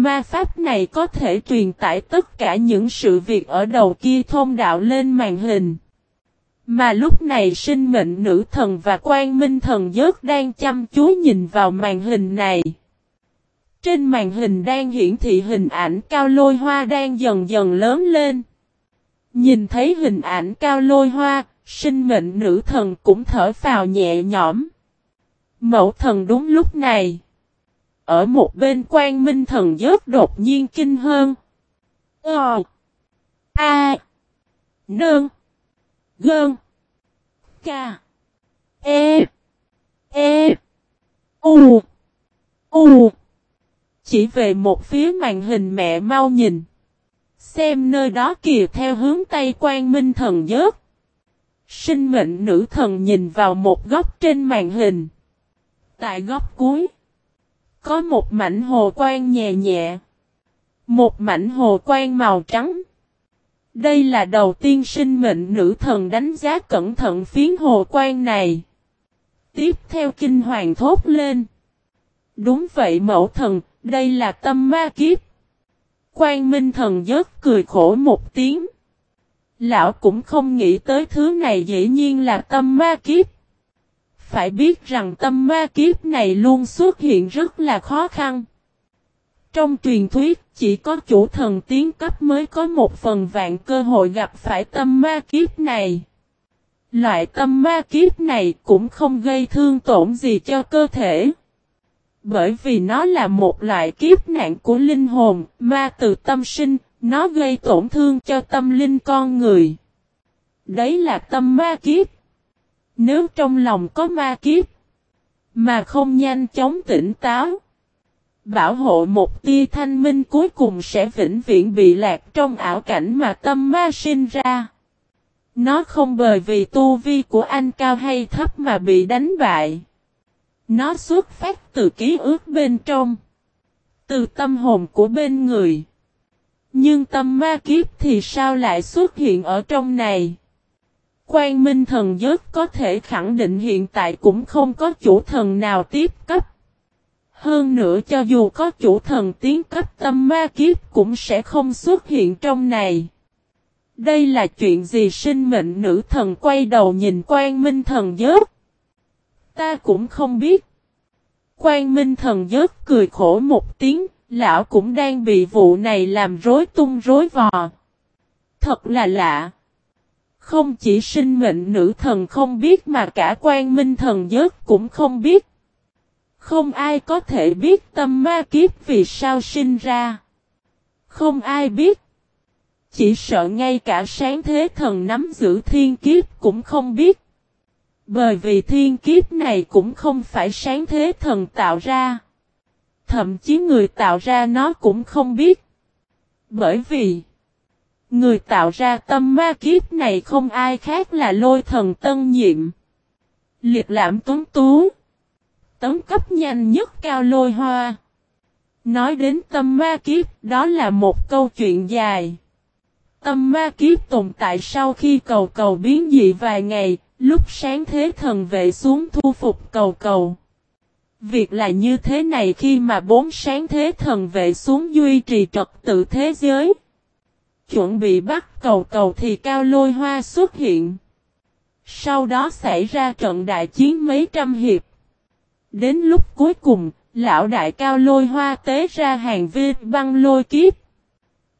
Ma pháp này có thể truyền tải tất cả những sự việc ở đầu kia thôn đạo lên màn hình. Mà lúc này sinh mệnh nữ thần và quan minh thần giớt đang chăm chú nhìn vào màn hình này. Trên màn hình đang hiển thị hình ảnh cao lôi hoa đang dần dần lớn lên. Nhìn thấy hình ảnh cao lôi hoa, sinh mệnh nữ thần cũng thở phào nhẹ nhõm. Mẫu thần đúng lúc này. Ở một bên quan minh thần giớt đột nhiên kinh hơn. Ờ. A. Nương. Gơn. Ca. E. E. U. U. Chỉ về một phía màn hình mẹ mau nhìn. Xem nơi đó kìa theo hướng Tây quan minh thần giớt. Sinh mệnh nữ thần nhìn vào một góc trên màn hình. Tại góc cuối. Có một mảnh hồ quang nhẹ nhẹ. Một mảnh hồ quang màu trắng. Đây là đầu tiên sinh mệnh nữ thần đánh giá cẩn thận phiến hồ quang này. Tiếp theo kinh hoàng thốt lên. Đúng vậy mẫu thần, đây là tâm ma kiếp. Quan minh thần giớt cười khổ một tiếng. Lão cũng không nghĩ tới thứ này dĩ nhiên là tâm ma kiếp. Phải biết rằng tâm ma kiếp này luôn xuất hiện rất là khó khăn. Trong truyền thuyết, chỉ có chủ thần tiến cấp mới có một phần vạn cơ hội gặp phải tâm ma kiếp này. Loại tâm ma kiếp này cũng không gây thương tổn gì cho cơ thể. Bởi vì nó là một loại kiếp nạn của linh hồn, ma từ tâm sinh, nó gây tổn thương cho tâm linh con người. Đấy là tâm ma kiếp. Nếu trong lòng có ma kiếp, mà không nhanh chóng tỉnh táo, bảo hộ một tia thanh minh cuối cùng sẽ vĩnh viễn bị lạc trong ảo cảnh mà tâm ma sinh ra. Nó không bởi vì tu vi của anh cao hay thấp mà bị đánh bại. Nó xuất phát từ ký ức bên trong. Từ tâm hồn của bên người. Nhưng tâm ma kiếp thì sao lại xuất hiện ở trong này? Quan minh thần giớt có thể khẳng định hiện tại cũng không có chủ thần nào tiếp cấp. Hơn nữa cho dù có chủ thần tiến cấp tâm ma kiếp cũng sẽ không xuất hiện trong này. Đây là chuyện gì sinh mệnh nữ thần quay đầu nhìn quan minh thần giớt? Ta cũng không biết. Quan minh thần giớt cười khổ một tiếng, lão cũng đang bị vụ này làm rối tung rối vò. Thật là lạ. Không chỉ sinh mệnh nữ thần không biết mà cả quan minh thần giớt cũng không biết. Không ai có thể biết tâm ma kiếp vì sao sinh ra. Không ai biết. Chỉ sợ ngay cả sáng thế thần nắm giữ thiên kiếp cũng không biết. Bởi vì thiên kiếp này cũng không phải sáng thế thần tạo ra. Thậm chí người tạo ra nó cũng không biết. Bởi vì Người tạo ra tâm ma kiếp này không ai khác là lôi thần tân nhiệm. Liệt lãm tuấn tú. tấm cấp nhanh nhất cao lôi hoa. Nói đến tâm ma kiếp đó là một câu chuyện dài. Tâm ma kiếp tồn tại sau khi cầu cầu biến dị vài ngày, lúc sáng thế thần vệ xuống thu phục cầu cầu. Việc là như thế này khi mà bốn sáng thế thần vệ xuống duy trì trật tự thế giới. Chuẩn bị bắt cầu cầu thì cao lôi hoa xuất hiện. Sau đó xảy ra trận đại chiến mấy trăm hiệp. Đến lúc cuối cùng, lão đại cao lôi hoa tế ra hàng viên băng lôi kiếp.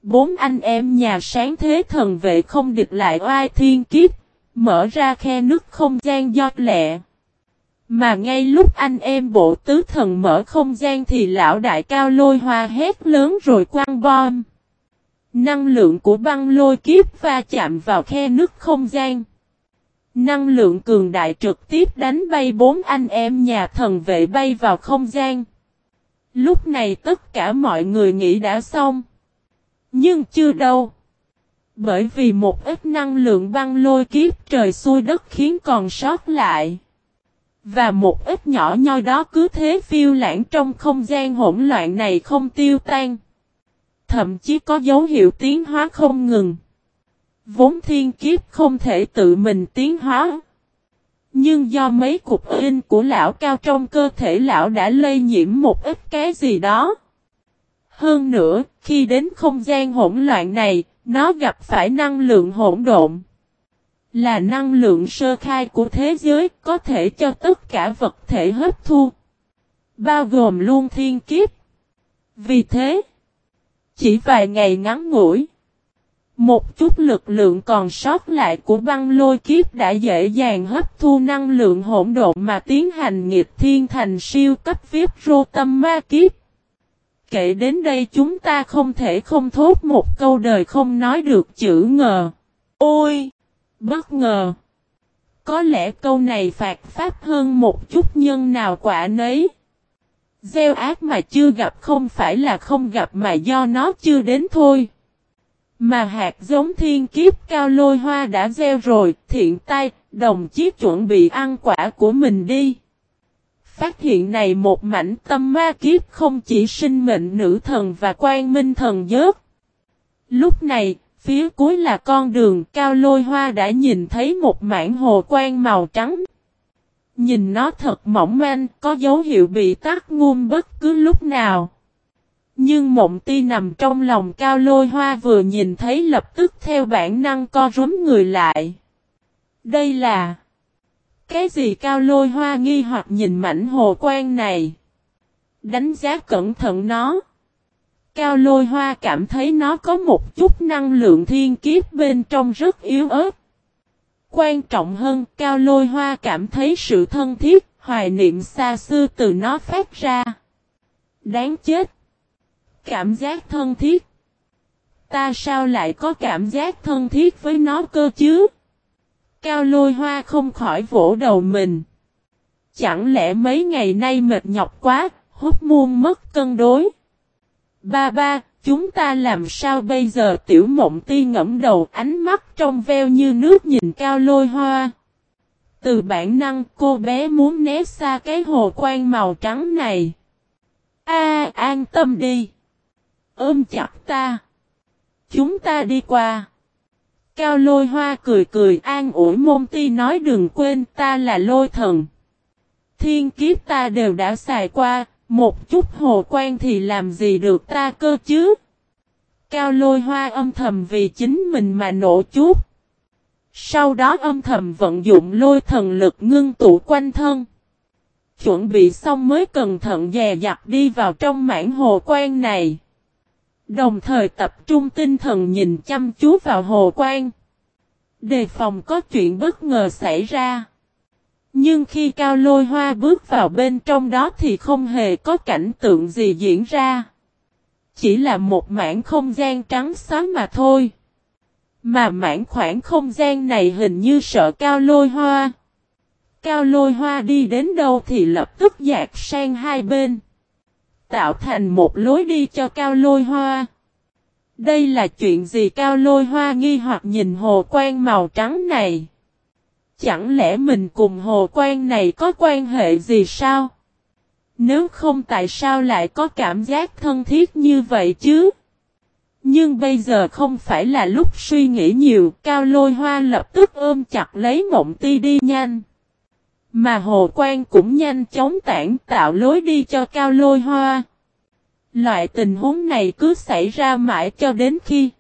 Bốn anh em nhà sáng thế thần vệ không địch lại oai thiên kiếp, mở ra khe nước không gian giọt lẹ. Mà ngay lúc anh em bộ tứ thần mở không gian thì lão đại cao lôi hoa hét lớn rồi quăng bom. Năng lượng của băng lôi kiếp va chạm vào khe nước không gian. Năng lượng cường đại trực tiếp đánh bay bốn anh em nhà thần vệ bay vào không gian. Lúc này tất cả mọi người nghĩ đã xong. Nhưng chưa đâu. Bởi vì một ít năng lượng băng lôi kiếp trời xuôi đất khiến còn sót lại. Và một ít nhỏ nhoi đó cứ thế phiêu lãng trong không gian hỗn loạn này không tiêu tan. Thậm chí có dấu hiệu tiến hóa không ngừng. Vốn thiên kiếp không thể tự mình tiến hóa. Nhưng do mấy cục in của lão cao trong cơ thể lão đã lây nhiễm một ít cái gì đó. Hơn nữa, khi đến không gian hỗn loạn này, nó gặp phải năng lượng hỗn độn. Là năng lượng sơ khai của thế giới có thể cho tất cả vật thể hấp thu. Bao gồm luôn thiên kiếp. Vì thế, chỉ vài ngày ngắn ngủi. Một chút lực lượng còn sót lại của băng lôi kiếp đã dễ dàng hấp thu năng lượng hỗn độn mà tiến hành nghiệp thiên thành siêu cấp viết rô tâm ma kiếp. Kể đến đây chúng ta không thể không thốt một câu đời không nói được chữ ngờ. Ôi! Bất ngờ! Có lẽ câu này phạt pháp hơn một chút nhân nào quả nấy. Gieo ác mà chưa gặp không phải là không gặp mà do nó chưa đến thôi. Mà hạt giống thiên kiếp cao lôi hoa đã gieo rồi, thiện tay, đồng chí chuẩn bị ăn quả của mình đi. Phát hiện này một mảnh tâm ma kiếp không chỉ sinh mệnh nữ thần và quan minh thần giớt. Lúc này, phía cuối là con đường cao lôi hoa đã nhìn thấy một mảng hồ quan màu trắng. Nhìn nó thật mỏng manh, có dấu hiệu bị tắt ngum bất cứ lúc nào. Nhưng mộng ti nằm trong lòng cao lôi hoa vừa nhìn thấy lập tức theo bản năng co rúm người lại. Đây là... Cái gì cao lôi hoa nghi hoặc nhìn mảnh hồ quan này? Đánh giá cẩn thận nó. Cao lôi hoa cảm thấy nó có một chút năng lượng thiên kiếp bên trong rất yếu ớt. Quan trọng hơn, cao lôi hoa cảm thấy sự thân thiết, hoài niệm xa xưa từ nó phát ra. Đáng chết! Cảm giác thân thiết. Ta sao lại có cảm giác thân thiết với nó cơ chứ? Cao lôi hoa không khỏi vỗ đầu mình. Chẳng lẽ mấy ngày nay mệt nhọc quá, hút muôn mất cân đối. Ba ba, chúng ta làm sao bây giờ tiểu mộng ti ngẫm đầu ánh mắt trong veo như nước nhìn cao lôi hoa. Từ bản năng cô bé muốn né xa cái hồ quan màu trắng này. A an tâm đi. Ôm chặt ta. Chúng ta đi qua. Cao lôi hoa cười cười an ủi môn ti nói đừng quên ta là lôi thần. Thiên kiếp ta đều đã xài qua, một chút hồ quan thì làm gì được ta cơ chứ. Cao lôi hoa âm thầm vì chính mình mà nổ chút. Sau đó âm thầm vận dụng lôi thần lực ngưng tụ quanh thân. Chuẩn bị xong mới cẩn thận dè dặt đi vào trong mảng hồ quan này. Đồng thời tập trung tinh thần nhìn chăm chú vào hồ quan. Đề phòng có chuyện bất ngờ xảy ra. Nhưng khi cao lôi hoa bước vào bên trong đó thì không hề có cảnh tượng gì diễn ra. Chỉ là một mảng không gian trắng xóa mà thôi. Mà mảng khoảng không gian này hình như sợ cao lôi hoa. Cao lôi hoa đi đến đâu thì lập tức dạt sang hai bên. Tạo thành một lối đi cho cao lôi hoa. Đây là chuyện gì cao lôi hoa nghi hoặc nhìn hồ quan màu trắng này? Chẳng lẽ mình cùng hồ quan này có quan hệ gì sao? Nếu không tại sao lại có cảm giác thân thiết như vậy chứ? Nhưng bây giờ không phải là lúc suy nghĩ nhiều, cao lôi hoa lập tức ôm chặt lấy mộng ti đi nhanh. Mà hồ quan cũng nhanh chóng tản tạo lối đi cho cao lôi hoa. Loại tình huống này cứ xảy ra mãi cho đến khi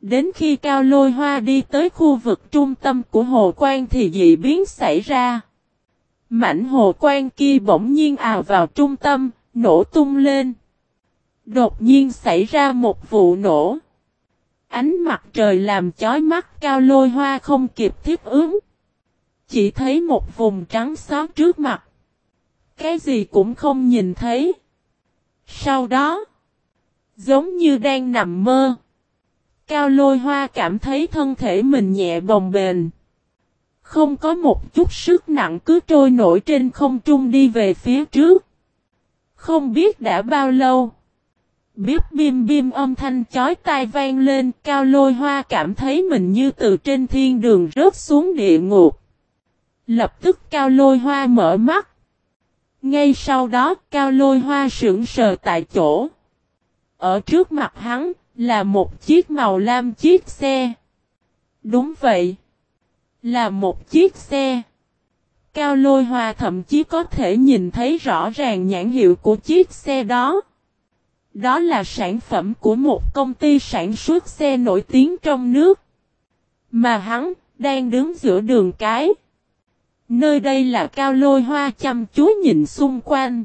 Đến khi cao lôi hoa đi tới khu vực trung tâm của hồ quan thì dị biến xảy ra. Mảnh hồ quan kia bỗng nhiên ào vào trung tâm, nổ tung lên. Đột nhiên xảy ra một vụ nổ. Ánh mặt trời làm chói mắt cao lôi hoa không kịp thiết ứng. Chỉ thấy một vùng trắng xóa trước mặt. Cái gì cũng không nhìn thấy. Sau đó, giống như đang nằm mơ. Cao lôi hoa cảm thấy thân thể mình nhẹ bồng bềnh. Không có một chút sức nặng cứ trôi nổi trên không trung đi về phía trước. Không biết đã bao lâu. Biết bim bim âm thanh chói tai vang lên, cao lôi hoa cảm thấy mình như từ trên thiên đường rớt xuống địa ngục. Lập tức cao lôi hoa mở mắt. Ngay sau đó, cao lôi hoa sững sờ tại chỗ. Ở trước mặt hắn là một chiếc màu lam chiếc xe. Đúng vậy. Là một chiếc xe. Cao lôi hoa thậm chí có thể nhìn thấy rõ ràng nhãn hiệu của chiếc xe đó. Đó là sản phẩm của một công ty sản xuất xe nổi tiếng trong nước. Mà hắn, đang đứng giữa đường cái. Nơi đây là cao lôi hoa chăm chú nhìn xung quanh.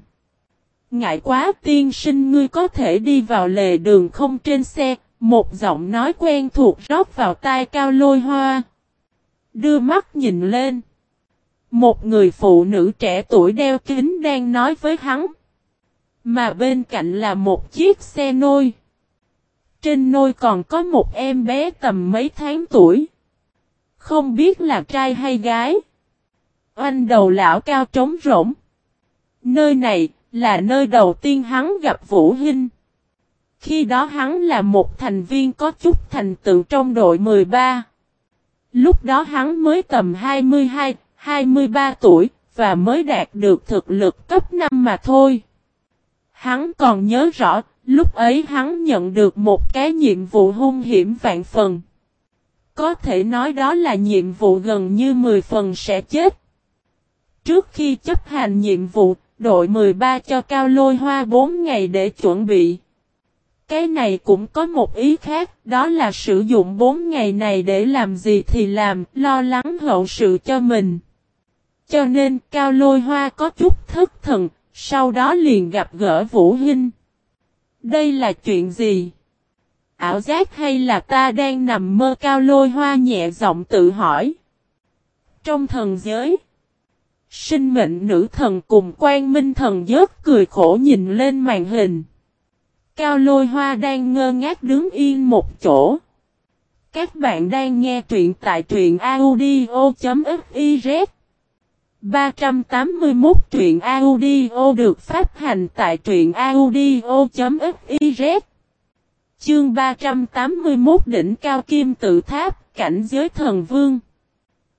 Ngại quá tiên sinh ngươi có thể đi vào lề đường không trên xe, một giọng nói quen thuộc rót vào tai cao lôi hoa. Đưa mắt nhìn lên. Một người phụ nữ trẻ tuổi đeo kính đang nói với hắn. Mà bên cạnh là một chiếc xe nôi. Trên nôi còn có một em bé tầm mấy tháng tuổi. Không biết là trai hay gái. anh đầu lão cao trống rỗng. Nơi này là nơi đầu tiên hắn gặp Vũ Hinh. Khi đó hắn là một thành viên có chút thành tựu trong đội 13. Lúc đó hắn mới tầm 22, 23 tuổi và mới đạt được thực lực cấp 5 mà thôi. Hắn còn nhớ rõ, lúc ấy hắn nhận được một cái nhiệm vụ hung hiểm vạn phần. Có thể nói đó là nhiệm vụ gần như 10 phần sẽ chết. Trước khi chấp hành nhiệm vụ, đội 13 cho Cao Lôi Hoa 4 ngày để chuẩn bị. Cái này cũng có một ý khác, đó là sử dụng 4 ngày này để làm gì thì làm, lo lắng hậu sự cho mình. Cho nên Cao Lôi Hoa có chút thất thần, sau đó liền gặp gỡ Vũ Hinh. Đây là chuyện gì? Ảo giác hay là ta đang nằm mơ Cao Lôi Hoa nhẹ giọng tự hỏi? Trong thần giới, sinh mệnh nữ thần cùng quan minh thần giớt cười khổ nhìn lên màn hình. Cao Lôi Hoa đang ngơ ngác đứng yên một chỗ. Các bạn đang nghe truyện tại truyện audio.fiz 381 truyện audio được phát hành tại truyện audio.fiz Chương 381 đỉnh cao kim tự tháp, cảnh giới thần vương.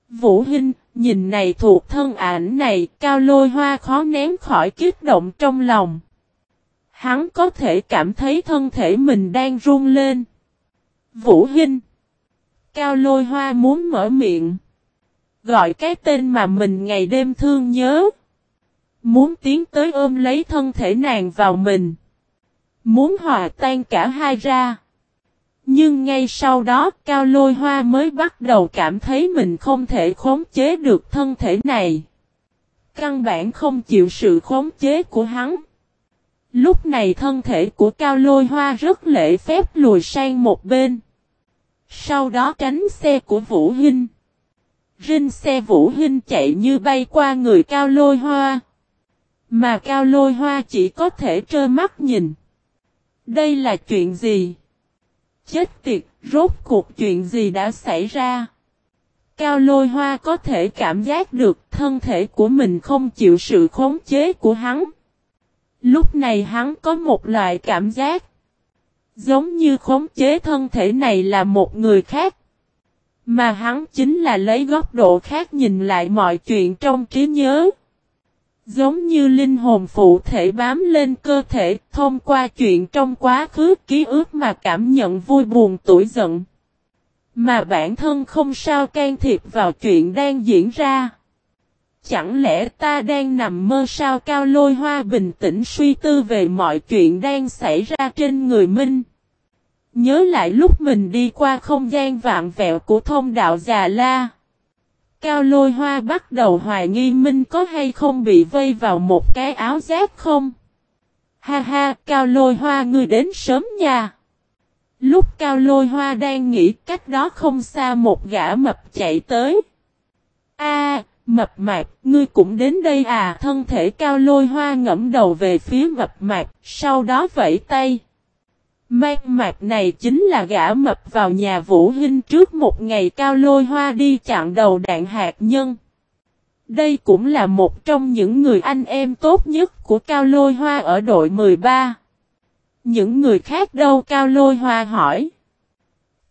Vũ Hinh, nhìn này thuộc thân ảnh này, cao lôi hoa khó nén khỏi kích động trong lòng. Hắn có thể cảm thấy thân thể mình đang run lên. Vũ Hinh. Cao lôi hoa muốn mở miệng. Gọi cái tên mà mình ngày đêm thương nhớ. Muốn tiến tới ôm lấy thân thể nàng vào mình. Muốn hòa tan cả hai ra. Nhưng ngay sau đó, Cao Lôi Hoa mới bắt đầu cảm thấy mình không thể khống chế được thân thể này. Căn bản không chịu sự khống chế của hắn. Lúc này thân thể của Cao Lôi Hoa rất lễ phép lùi sang một bên. Sau đó tránh xe của Vũ Hinh. Rinh xe Vũ Hinh chạy như bay qua người Cao Lôi Hoa. Mà Cao Lôi Hoa chỉ có thể trơ mắt nhìn. Đây là chuyện gì? Chết tiệt, rốt cuộc chuyện gì đã xảy ra? Cao lôi hoa có thể cảm giác được thân thể của mình không chịu sự khống chế của hắn. Lúc này hắn có một loại cảm giác. Giống như khống chế thân thể này là một người khác. Mà hắn chính là lấy góc độ khác nhìn lại mọi chuyện trong trí nhớ. Giống như linh hồn phụ thể bám lên cơ thể, thông qua chuyện trong quá khứ, ký ức mà cảm nhận vui buồn tuổi giận. Mà bản thân không sao can thiệp vào chuyện đang diễn ra. Chẳng lẽ ta đang nằm mơ sao cao lôi hoa bình tĩnh suy tư về mọi chuyện đang xảy ra trên người Minh. Nhớ lại lúc mình đi qua không gian vạn vẹo của thông đạo già la. Cao lôi hoa bắt đầu hoài nghi Minh có hay không bị vây vào một cái áo giáp không? Ha ha, cao lôi hoa ngươi đến sớm nha. Lúc cao lôi hoa đang nghĩ cách đó không xa một gã mập chạy tới. A, mập mạp, ngươi cũng đến đây à? Thân thể cao lôi hoa ngẫm đầu về phía mập mạp, sau đó vẫy tay. Mang mạc này chính là gã mập vào nhà Vũ Hinh trước một ngày cao lôi hoa đi chặn đầu đạn hạt nhân. Đây cũng là một trong những người anh em tốt nhất của Cao Lôi Hoa ở đội 13. Những người khác đâu Cao Lôi Hoa hỏi.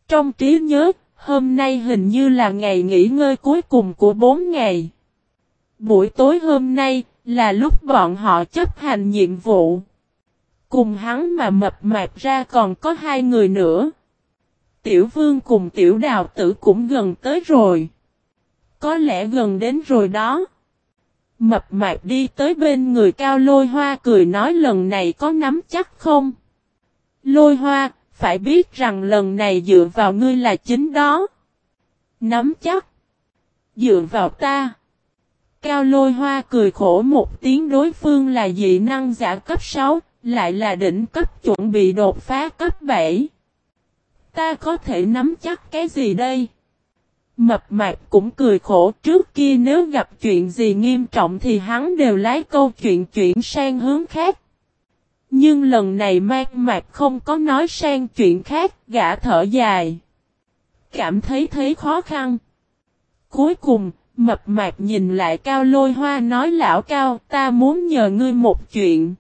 Trong trí nhớ, hôm nay hình như là ngày nghỉ ngơi cuối cùng của 4 ngày. Buổi tối hôm nay, là lúc bọn họ chấp hành nhiệm vụ. Cùng hắn mà mập mạp ra còn có hai người nữa. Tiểu vương cùng tiểu đào tử cũng gần tới rồi. Có lẽ gần đến rồi đó. Mập mạp đi tới bên người cao lôi hoa cười nói lần này có nắm chắc không? Lôi hoa, phải biết rằng lần này dựa vào ngươi là chính đó. Nắm chắc. Dựa vào ta. Cao lôi hoa cười khổ một tiếng đối phương là dị năng giả cấp 6, lại là đỉnh cấp chuẩn bị đột phá cấp 7. Ta có thể nắm chắc cái gì đây? Mập mạc cũng cười khổ trước kia nếu gặp chuyện gì nghiêm trọng thì hắn đều lái câu chuyện chuyển sang hướng khác. Nhưng lần này mang mạc không có nói sang chuyện khác, gã thở dài. Cảm thấy thấy khó khăn. Cuối cùng, mập mạc nhìn lại cao lôi hoa nói lão cao ta muốn nhờ ngươi một chuyện.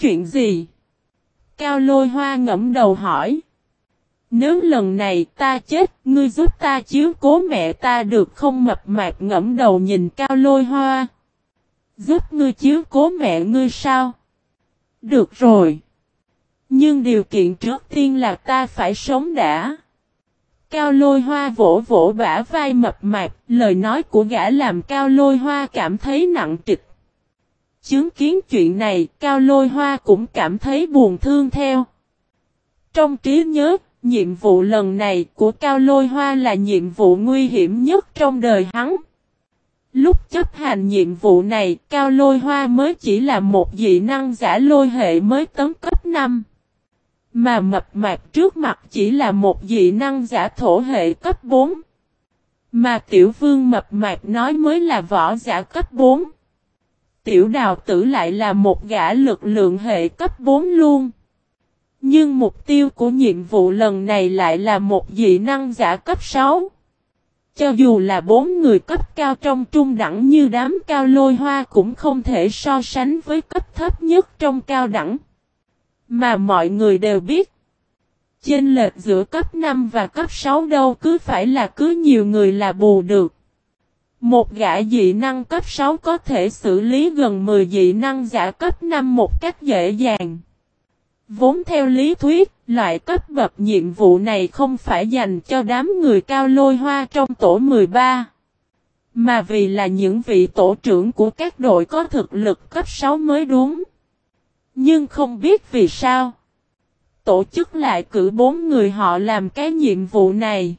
Chuyện gì? Cao lôi hoa ngẫm đầu hỏi. Nếu lần này ta chết, ngươi giúp ta chiếu cố mẹ ta được không mập mạc ngẫm đầu nhìn cao lôi hoa. Giúp ngươi chiếu cố mẹ ngươi sao? Được rồi. Nhưng điều kiện trước tiên là ta phải sống đã. Cao lôi hoa vỗ vỗ bả vai mập mạp, lời nói của gã làm cao lôi hoa cảm thấy nặng trịch. Chứng kiến chuyện này, cao lôi hoa cũng cảm thấy buồn thương theo. Trong trí nhớ, nhiệm vụ lần này của cao lôi hoa là nhiệm vụ nguy hiểm nhất trong đời hắn. Lúc chấp hành nhiệm vụ này, Cao Lôi Hoa mới chỉ là một dị năng giả lôi hệ mới tấn cấp 5. Mà mập mạp trước mặt chỉ là một dị năng giả thổ hệ cấp 4. Mà tiểu vương mập mạp nói mới là võ giả cấp 4. Tiểu đào tử lại là một gã lực lượng hệ cấp 4 luôn. Nhưng mục tiêu của nhiệm vụ lần này lại là một dị năng giả cấp 6. Cho dù là bốn người cấp cao trong trung đẳng như đám cao lôi hoa cũng không thể so sánh với cấp thấp nhất trong cao đẳng. Mà mọi người đều biết. trên lệch giữa cấp 5 và cấp 6 đâu cứ phải là cứ nhiều người là bù được. Một gã dị năng cấp 6 có thể xử lý gần 10 dị năng giả cấp 5 một cách dễ dàng. Vốn theo lý thuyết, loại cấp bậc nhiệm vụ này không phải dành cho đám người cao lôi hoa trong tổ 13. Mà vì là những vị tổ trưởng của các đội có thực lực cấp 6 mới đúng. Nhưng không biết vì sao. Tổ chức lại cử bốn người họ làm cái nhiệm vụ này.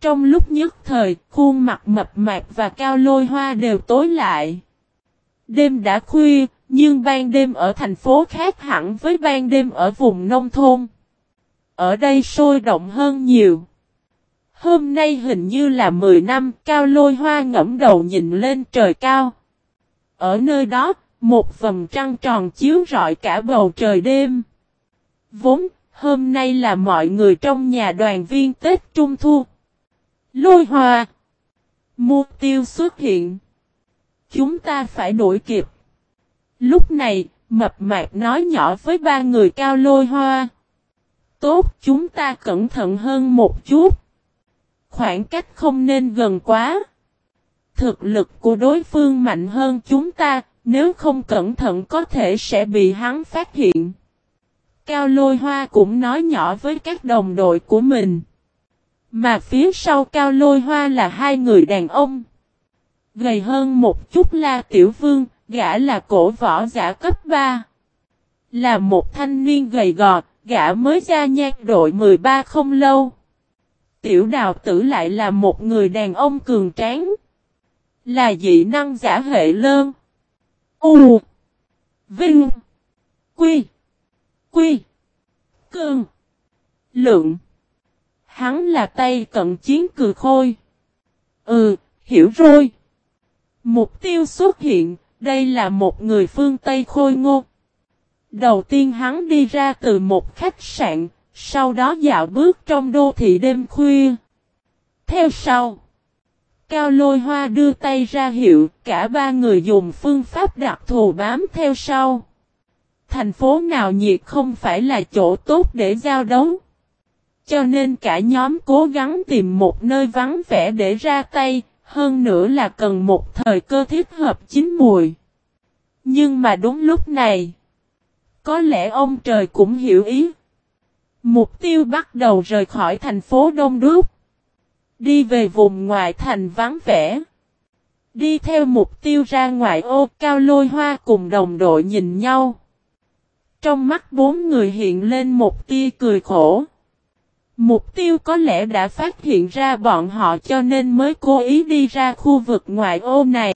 Trong lúc nhất thời, khuôn mặt mập mạp và cao lôi hoa đều tối lại. Đêm đã khuya, nhưng ban đêm ở thành phố khác hẳn với ban đêm ở vùng nông thôn. Ở đây sôi động hơn nhiều. Hôm nay hình như là 10 năm cao lôi hoa ngẫm đầu nhìn lên trời cao. Ở nơi đó, một vầng trăng tròn chiếu rọi cả bầu trời đêm. Vốn, hôm nay là mọi người trong nhà đoàn viên Tết Trung Thu. Lôi hoa. Mục tiêu xuất hiện. Chúng ta phải đuổi kịp. Lúc này, mập mạp nói nhỏ với ba người cao lôi hoa. Tốt, chúng ta cẩn thận hơn một chút. Khoảng cách không nên gần quá. Thực lực của đối phương mạnh hơn chúng ta, nếu không cẩn thận có thể sẽ bị hắn phát hiện. Cao lôi hoa cũng nói nhỏ với các đồng đội của mình. Mà phía sau cao lôi hoa là hai người đàn ông. Gầy hơn một chút la tiểu vương, gã là cổ võ giả cấp 3. Là một thanh niên gầy gò, gã mới ra nhạc đội 13 không lâu. Tiểu đào tử lại là một người đàn ông cường tráng. Là dị năng giả hệ lơn. U. Vinh. Quy. Quy. cường Lượng. Hắn là tay cận chiến cừ khôi. Ừ, hiểu rồi. Mục tiêu xuất hiện, đây là một người phương Tây khôi ngô. Đầu tiên hắn đi ra từ một khách sạn, sau đó dạo bước trong đô thị đêm khuya. Theo sau, Cao Lôi Hoa đưa tay ra hiệu, cả ba người dùng phương pháp đặc thù bám theo sau. Thành phố nào nhiệt không phải là chỗ tốt để giao đấu. Cho nên cả nhóm cố gắng tìm một nơi vắng vẻ để ra tay, hơn nữa là cần một thời cơ thích hợp chín mùi. Nhưng mà đúng lúc này, có lẽ ông trời cũng hiểu ý. Mục tiêu bắt đầu rời khỏi thành phố Đông Đúc. Đi về vùng ngoại thành vắng vẻ. Đi theo mục tiêu ra ngoài ô cao lôi hoa cùng đồng đội nhìn nhau. Trong mắt bốn người hiện lên một tia cười khổ. Mục tiêu có lẽ đã phát hiện ra bọn họ cho nên mới cố ý đi ra khu vực ngoại ô này.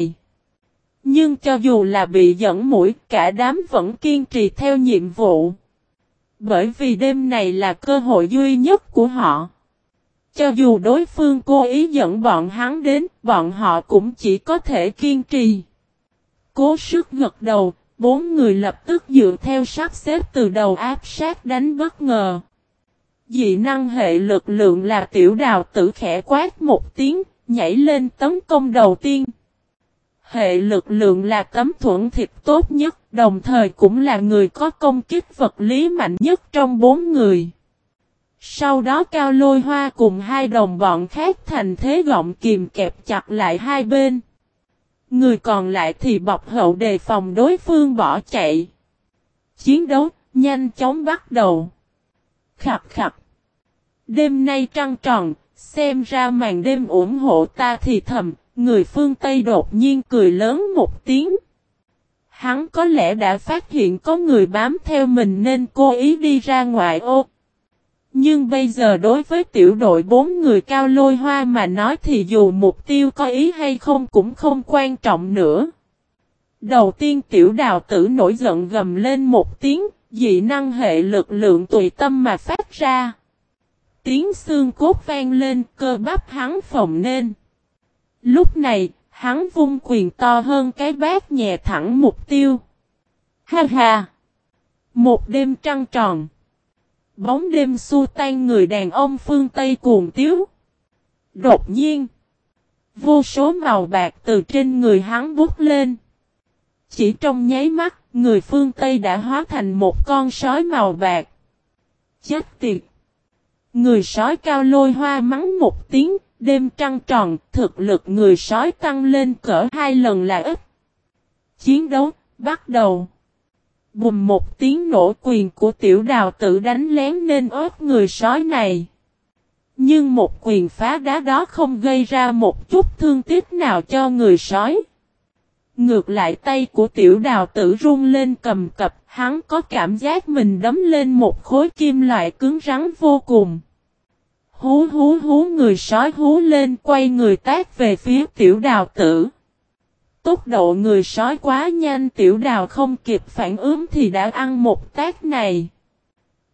Nhưng cho dù là bị dẫn mũi, cả đám vẫn kiên trì theo nhiệm vụ. Bởi vì đêm này là cơ hội duy nhất của họ. Cho dù đối phương cố ý dẫn bọn hắn đến, bọn họ cũng chỉ có thể kiên trì. Cố sức gật đầu, bốn người lập tức dựa theo sắp xếp từ đầu áp sát đánh bất ngờ. Dị năng hệ lực lượng là tiểu đào tử khẽ quát một tiếng, nhảy lên tấn công đầu tiên. Hệ lực lượng là tấm thuẫn thịt tốt nhất, đồng thời cũng là người có công kích vật lý mạnh nhất trong bốn người. Sau đó cao lôi hoa cùng hai đồng bọn khác thành thế gọng kìm kẹp chặt lại hai bên. Người còn lại thì bọc hậu đề phòng đối phương bỏ chạy. Chiến đấu nhanh chóng bắt đầu. Khập khập. Đêm nay trăng tròn, xem ra màn đêm ủng hộ ta thì thầm, người phương Tây đột nhiên cười lớn một tiếng. Hắn có lẽ đã phát hiện có người bám theo mình nên cố ý đi ra ngoài ô. Nhưng bây giờ đối với tiểu đội bốn người cao lôi hoa mà nói thì dù mục tiêu có ý hay không cũng không quan trọng nữa. Đầu tiên tiểu đào tử nổi giận gầm lên một tiếng, dị năng hệ lực lượng tùy tâm mà phát ra. Tiếng xương cốt vang lên cơ bắp hắn phồng lên Lúc này, hắn vung quyền to hơn cái bát nhẹ thẳng mục tiêu. Ha ha! Một đêm trăng tròn. Bóng đêm xua tan người đàn ông phương Tây cuồng tiếu. Đột nhiên. Vô số màu bạc từ trên người hắn bút lên. Chỉ trong nháy mắt, người phương Tây đã hóa thành một con sói màu bạc. Chết tiệt! Người sói cao lôi hoa mắng một tiếng, đêm trăng tròn, thực lực người sói tăng lên cỡ hai lần là ít. Chiến đấu, bắt đầu. Bùm một tiếng nổ quyền của tiểu đào tự đánh lén nên ớt người sói này. Nhưng một quyền phá đá đó không gây ra một chút thương tiếc nào cho người sói. Ngược lại tay của tiểu đào tử run lên cầm cập, hắn có cảm giác mình đấm lên một khối kim loại cứng rắn vô cùng. Hú hú hú người sói hú lên quay người tác về phía tiểu đào tử. Tốc độ người sói quá nhanh tiểu đào không kịp phản ứng thì đã ăn một tác này.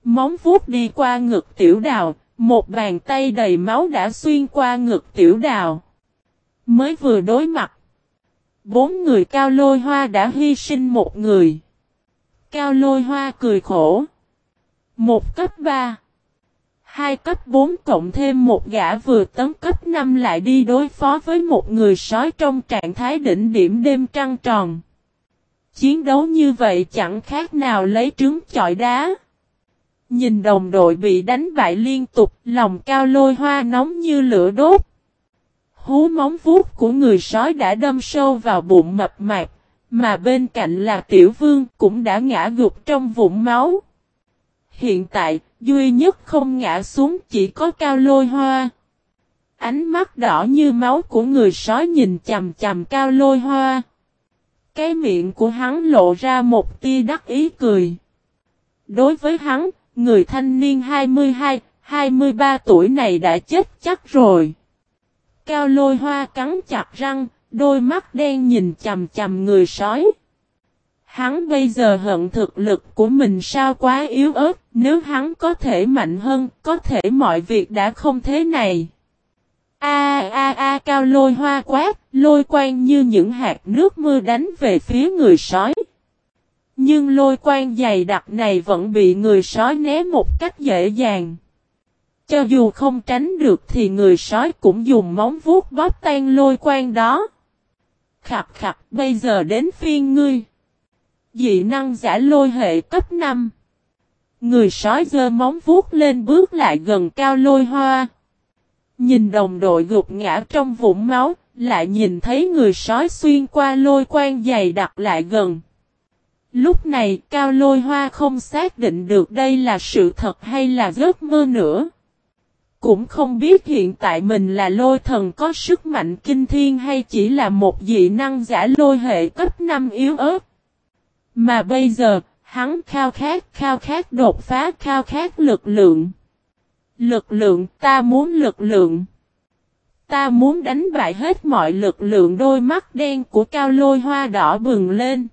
Móng vuốt đi qua ngực tiểu đào, một bàn tay đầy máu đã xuyên qua ngực tiểu đào. Mới vừa đối mặt. Bốn người cao lôi hoa đã hy sinh một người. Cao lôi hoa cười khổ. Một cấp ba. Hai cấp bốn cộng thêm một gã vừa tấn cấp năm lại đi đối phó với một người sói trong trạng thái đỉnh điểm đêm trăng tròn. Chiến đấu như vậy chẳng khác nào lấy trứng chọi đá. Nhìn đồng đội bị đánh bại liên tục, lòng cao lôi hoa nóng như lửa đốt. Hú móng vuốt của người sói đã đâm sâu vào bụng mập mạp, mà bên cạnh là tiểu vương cũng đã ngã gục trong vũng máu. Hiện tại, duy nhất không ngã xuống chỉ có cao lôi hoa. Ánh mắt đỏ như máu của người sói nhìn chầm chầm cao lôi hoa. Cái miệng của hắn lộ ra một tia đắc ý cười. Đối với hắn, người thanh niên 22, 23 tuổi này đã chết chắc rồi. Cao lôi hoa cắn chặt răng, đôi mắt đen nhìn chầm chầm người sói. Hắn bây giờ hận thực lực của mình sao quá yếu ớt, nếu hắn có thể mạnh hơn, có thể mọi việc đã không thế này. A a a cao lôi hoa quát, lôi quang như những hạt nước mưa đánh về phía người sói. Nhưng lôi quang dày đặc này vẫn bị người sói né một cách dễ dàng. Cho dù không tránh được thì người sói cũng dùng móng vuốt bóp tan lôi quang đó. Khập khập bây giờ đến phiên ngươi. Dị năng giả lôi hệ cấp 5. Người sói giơ móng vuốt lên bước lại gần cao lôi hoa. Nhìn đồng đội gục ngã trong vũng máu, lại nhìn thấy người sói xuyên qua lôi quan dày đặt lại gần. Lúc này cao lôi hoa không xác định được đây là sự thật hay là giấc mơ nữa. Cũng không biết hiện tại mình là lôi thần có sức mạnh kinh thiên hay chỉ là một dị năng giả lôi hệ cấp 5 yếu ớt. Mà bây giờ, Hắn khao khát, khao khát đột phá, khao khát lực lượng. Lực lượng, ta muốn lực lượng. Ta muốn đánh bại hết mọi lực lượng đôi mắt đen của cao lôi hoa đỏ bừng lên.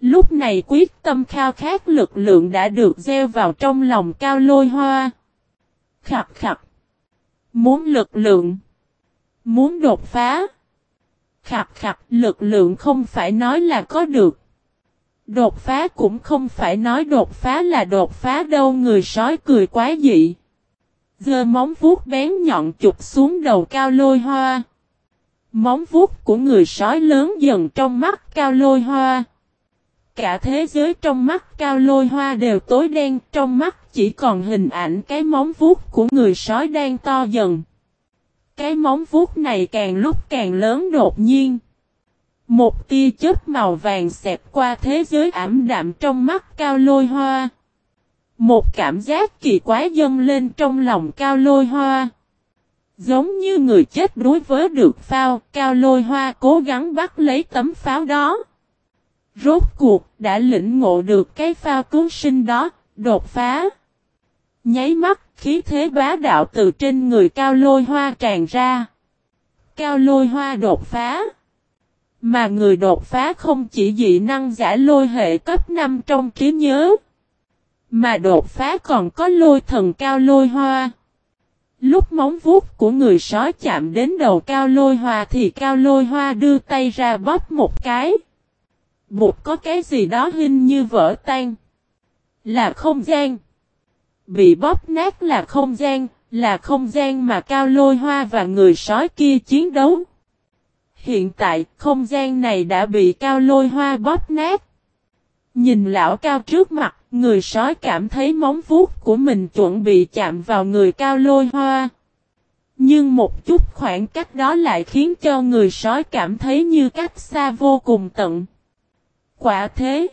Lúc này quyết tâm khao khát lực lượng đã được gieo vào trong lòng cao lôi hoa. Khặt khặt. Muốn lực lượng. Muốn đột phá. Khặt khặt lực lượng không phải nói là có được. Đột phá cũng không phải nói đột phá là đột phá đâu, người sói cười quá dị. Giơ móng vuốt bén nhọn chụp xuống đầu cao lôi hoa. Móng vuốt của người sói lớn dần trong mắt cao lôi hoa. Cả thế giới trong mắt cao lôi hoa đều tối đen, trong mắt chỉ còn hình ảnh cái móng vuốt của người sói đang to dần. Cái móng vuốt này càng lúc càng lớn đột nhiên. Một tia chớp màu vàng xẹt qua thế giới ảm đạm trong mắt cao lôi hoa. Một cảm giác kỳ quái dâng lên trong lòng cao lôi hoa. Giống như người chết đối với được phao, cao lôi hoa cố gắng bắt lấy tấm pháo đó. Rốt cuộc đã lĩnh ngộ được cái phao cứu sinh đó, đột phá. Nháy mắt, khí thế bá đạo từ trên người cao lôi hoa tràn ra. Cao lôi hoa đột phá. Mà người đột phá không chỉ dị năng giả lôi hệ cấp 5 trong trí nhớ. Mà đột phá còn có lôi thần cao lôi hoa. Lúc móng vuốt của người sói chạm đến đầu cao lôi hoa thì cao lôi hoa đưa tay ra bóp một cái. Bụt có cái gì đó hình như vỡ tan. Là không gian. Bị bóp nát là không gian, là không gian mà cao lôi hoa và người sói kia chiến đấu. Hiện tại, không gian này đã bị cao lôi hoa bóp nát. Nhìn lão cao trước mặt, người sói cảm thấy móng vuốt của mình chuẩn bị chạm vào người cao lôi hoa. Nhưng một chút khoảng cách đó lại khiến cho người sói cảm thấy như cách xa vô cùng tận. Quả thế.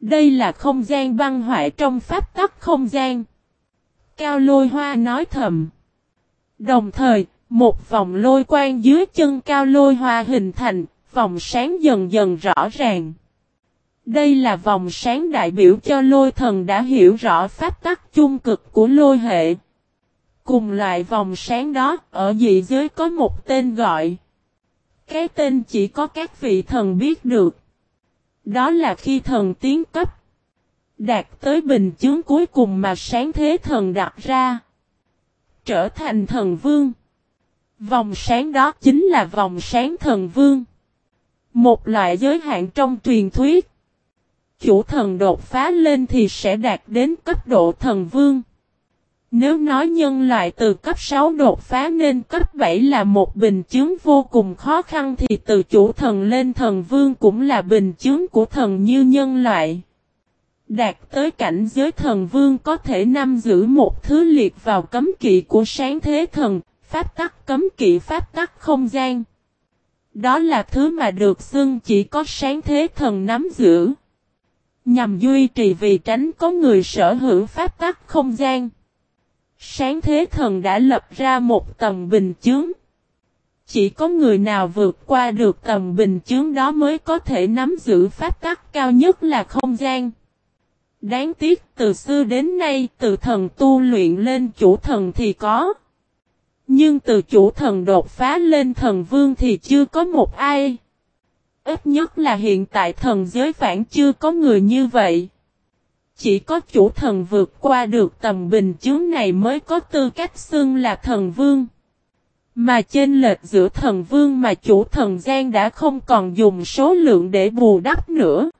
Đây là không gian băng hoại trong pháp tắc không gian. Cao lôi hoa nói thầm. Đồng thời, một vòng lôi quang dưới chân cao lôi hoa hình thành, vòng sáng dần dần rõ ràng. Đây là vòng sáng đại biểu cho lôi thần đã hiểu rõ pháp tắc chung cực của lôi hệ. Cùng loại vòng sáng đó, ở dị giới có một tên gọi. Cái tên chỉ có các vị thần biết được. Đó là khi thần tiến cấp. Đạt tới bình chứng cuối cùng mà sáng thế thần đặt ra. Trở thành thần vương. Vòng sáng đó chính là vòng sáng thần vương. Một loại giới hạn trong truyền thuyết. Chủ thần đột phá lên thì sẽ đạt đến cấp độ thần vương. Nếu nói nhân loại từ cấp 6 đột phá nên cấp 7 là một bình chứng vô cùng khó khăn thì từ chủ thần lên thần vương cũng là bình chứng của thần như nhân loại. Đạt tới cảnh giới thần vương có thể nắm giữ một thứ liệt vào cấm kỵ của sáng thế thần, pháp tắc cấm kỵ pháp tắc không gian. Đó là thứ mà được xưng chỉ có sáng thế thần nắm giữ. Nhằm duy trì vì tránh có người sở hữu pháp tắc không gian. Sáng thế thần đã lập ra một tầm bình chướng. Chỉ có người nào vượt qua được tầm bình chướng đó mới có thể nắm giữ pháp tắc cao nhất là không gian. Đáng tiếc, từ xưa đến nay, từ thần tu luyện lên chủ thần thì có. Nhưng từ chủ thần đột phá lên thần vương thì chưa có một ai. Ít nhất là hiện tại thần giới phản chưa có người như vậy. Chỉ có chủ thần vượt qua được tầm bình chướng này mới có tư cách xưng là thần vương. Mà trên lệch giữa thần vương mà chủ thần gian đã không còn dùng số lượng để bù đắp nữa.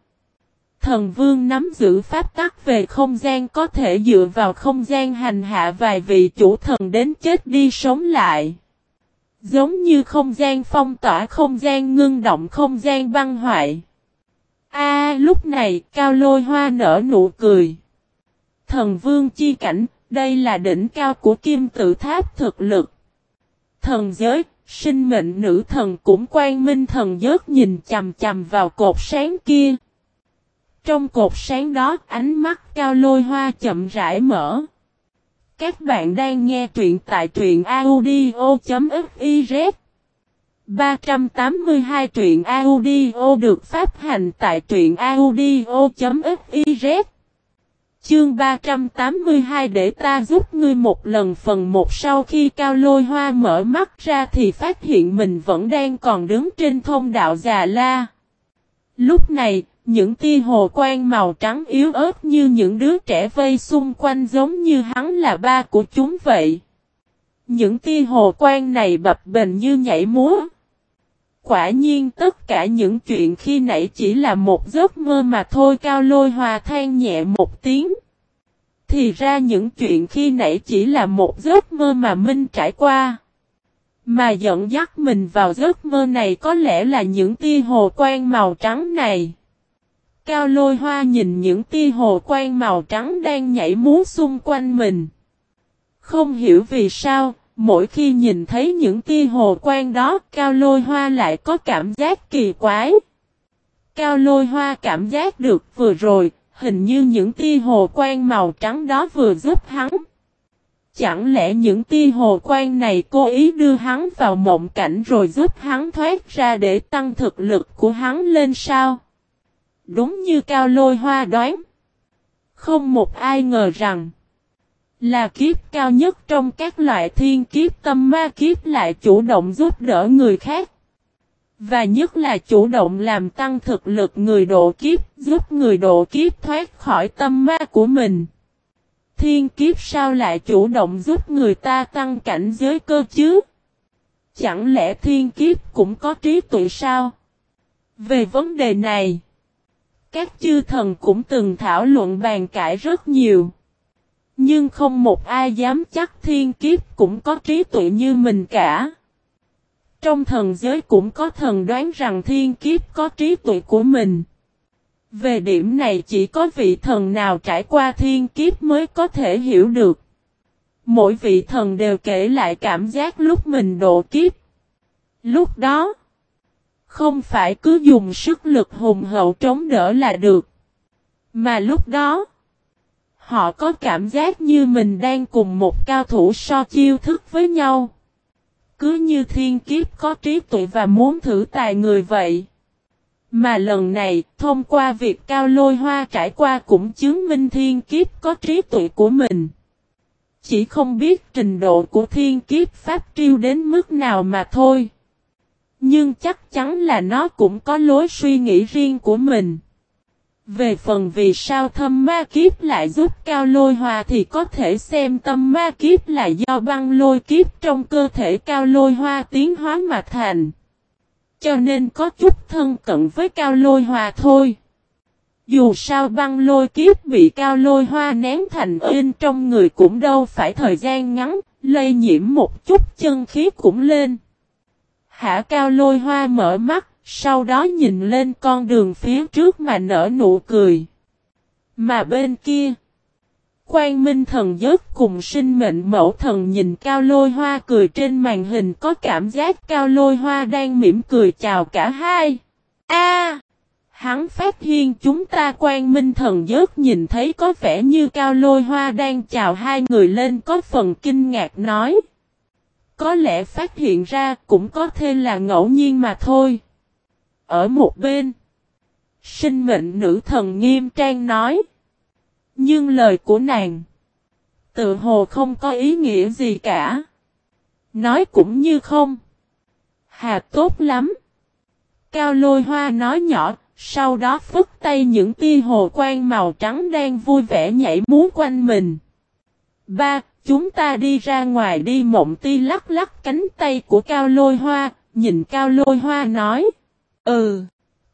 Thần vương nắm giữ pháp tắc về không gian có thể dựa vào không gian hành hạ vài vị chủ thần đến chết đi sống lại. Giống như không gian phong tỏa không gian ngưng động không gian băng hoại. Lúc này cao lôi hoa nở nụ cười. Thần vương chi cảnh, đây là đỉnh cao của kim tự tháp thực lực. Thần giới, sinh mệnh nữ thần cũng quan minh thần giớt nhìn chầm chầm vào cột sáng kia. Trong cột sáng đó ánh mắt cao lôi hoa chậm rãi mở. Các bạn đang nghe truyện tại truyện audio.fif 382 truyện audio được phát hành tại truyện audio.fiz Chương 382 để ta giúp ngươi một lần phần một sau khi cao lôi hoa mở mắt ra thì phát hiện mình vẫn đang còn đứng trên thông đạo già la. Lúc này, những tia hồ quang màu trắng yếu ớt như những đứa trẻ vây xung quanh giống như hắn là ba của chúng vậy. Những tia hồ quang này bập bềnh như nhảy múa. Quả nhiên tất cả những chuyện khi nãy chỉ là một giấc mơ mà thôi cao lôi hòa than nhẹ một tiếng. Thì ra những chuyện khi nãy chỉ là một giấc mơ mà Minh trải qua. Mà dẫn dắt mình vào giấc mơ này có lẽ là những tia hồ quang màu trắng này. Cao lôi hoa nhìn những tia hồ quang màu trắng đang nhảy múa xung quanh mình. Không hiểu vì sao, mỗi khi nhìn thấy những tia hồ quang đó, cao lôi hoa lại có cảm giác kỳ quái. Cao lôi hoa cảm giác được vừa rồi, hình như những tia hồ quang màu trắng đó vừa giúp hắn. Chẳng lẽ những tia hồ quang này cố ý đưa hắn vào mộng cảnh rồi giúp hắn thoát ra để tăng thực lực của hắn lên sao? Đúng như Cao Lôi Hoa đoán. Không một ai ngờ rằng là kiếp cao nhất trong các loại thiên kiếp tâm ma kiếp lại chủ động giúp đỡ người khác. Và nhất là chủ động làm tăng thực lực người độ kiếp, giúp người độ kiếp thoát khỏi tâm ma của mình. Thiên kiếp sao lại chủ động giúp người ta tăng cảnh giới cơ chứ? Chẳng lẽ thiên kiếp cũng có trí tuệ sao? Về vấn đề này, các chư thần cũng từng thảo luận bàn cãi rất nhiều. Nhưng không một ai dám chắc thiên kiếp cũng có trí tuệ như mình cả. Trong thần giới cũng có thần đoán rằng thiên kiếp có trí tuệ của mình. Về điểm này chỉ có vị thần nào trải qua thiên kiếp mới có thể hiểu được. Mỗi vị thần đều kể lại cảm giác lúc mình độ kiếp. Lúc đó, không phải cứ dùng sức lực hùng hậu chống đỡ là được. Mà lúc đó, họ có cảm giác như mình đang cùng một cao thủ so chiêu thức với nhau. Cứ như thiên kiếp có trí tuệ và muốn thử tài người vậy. Mà lần này, thông qua việc cao lôi hoa trải qua cũng chứng minh thiên kiếp có trí tuệ của mình. Chỉ không biết trình độ của thiên kiếp pháp triêu đến mức nào mà thôi. Nhưng chắc chắn là nó cũng có lối suy nghĩ riêng của mình. Về phần vì sao thâm ma kiếp lại giúp cao lôi hòa thì có thể xem tâm ma kiếp là do băng lôi kiếp trong cơ thể cao lôi hoa tiến hóa mà thành. Cho nên có chút thân cận với cao lôi hòa thôi. Dù sao băng lôi kiếp bị cao lôi hoa nén thành in trong người cũng đâu phải thời gian ngắn, lây nhiễm một chút chân khí cũng lên. Hạ cao lôi hoa mở mắt, sau đó nhìn lên con đường phía trước mà nở nụ cười. Mà bên kia, Quang Minh thần giấc cùng sinh mệnh mẫu thần nhìn cao lôi hoa cười trên màn hình có cảm giác cao lôi hoa đang mỉm cười chào cả hai. A, Hắn phát hiện chúng ta quang minh thần giấc nhìn thấy có vẻ như cao lôi hoa đang chào hai người lên có phần kinh ngạc nói. Có lẽ phát hiện ra cũng có thể là ngẫu nhiên mà thôi. Ở một bên, sinh mệnh nữ thần nghiêm trang nói. Nhưng lời của nàng, tự hồ không có ý nghĩa gì cả. Nói cũng như không. Hà tốt lắm. Cao lôi hoa nói nhỏ, sau đó phức tay những tia hồ quang màu trắng đang vui vẻ nhảy múa quanh mình. Ba, chúng ta đi ra ngoài đi mộng ti lắc lắc cánh tay của cao lôi hoa, nhìn cao lôi hoa nói. Ừ.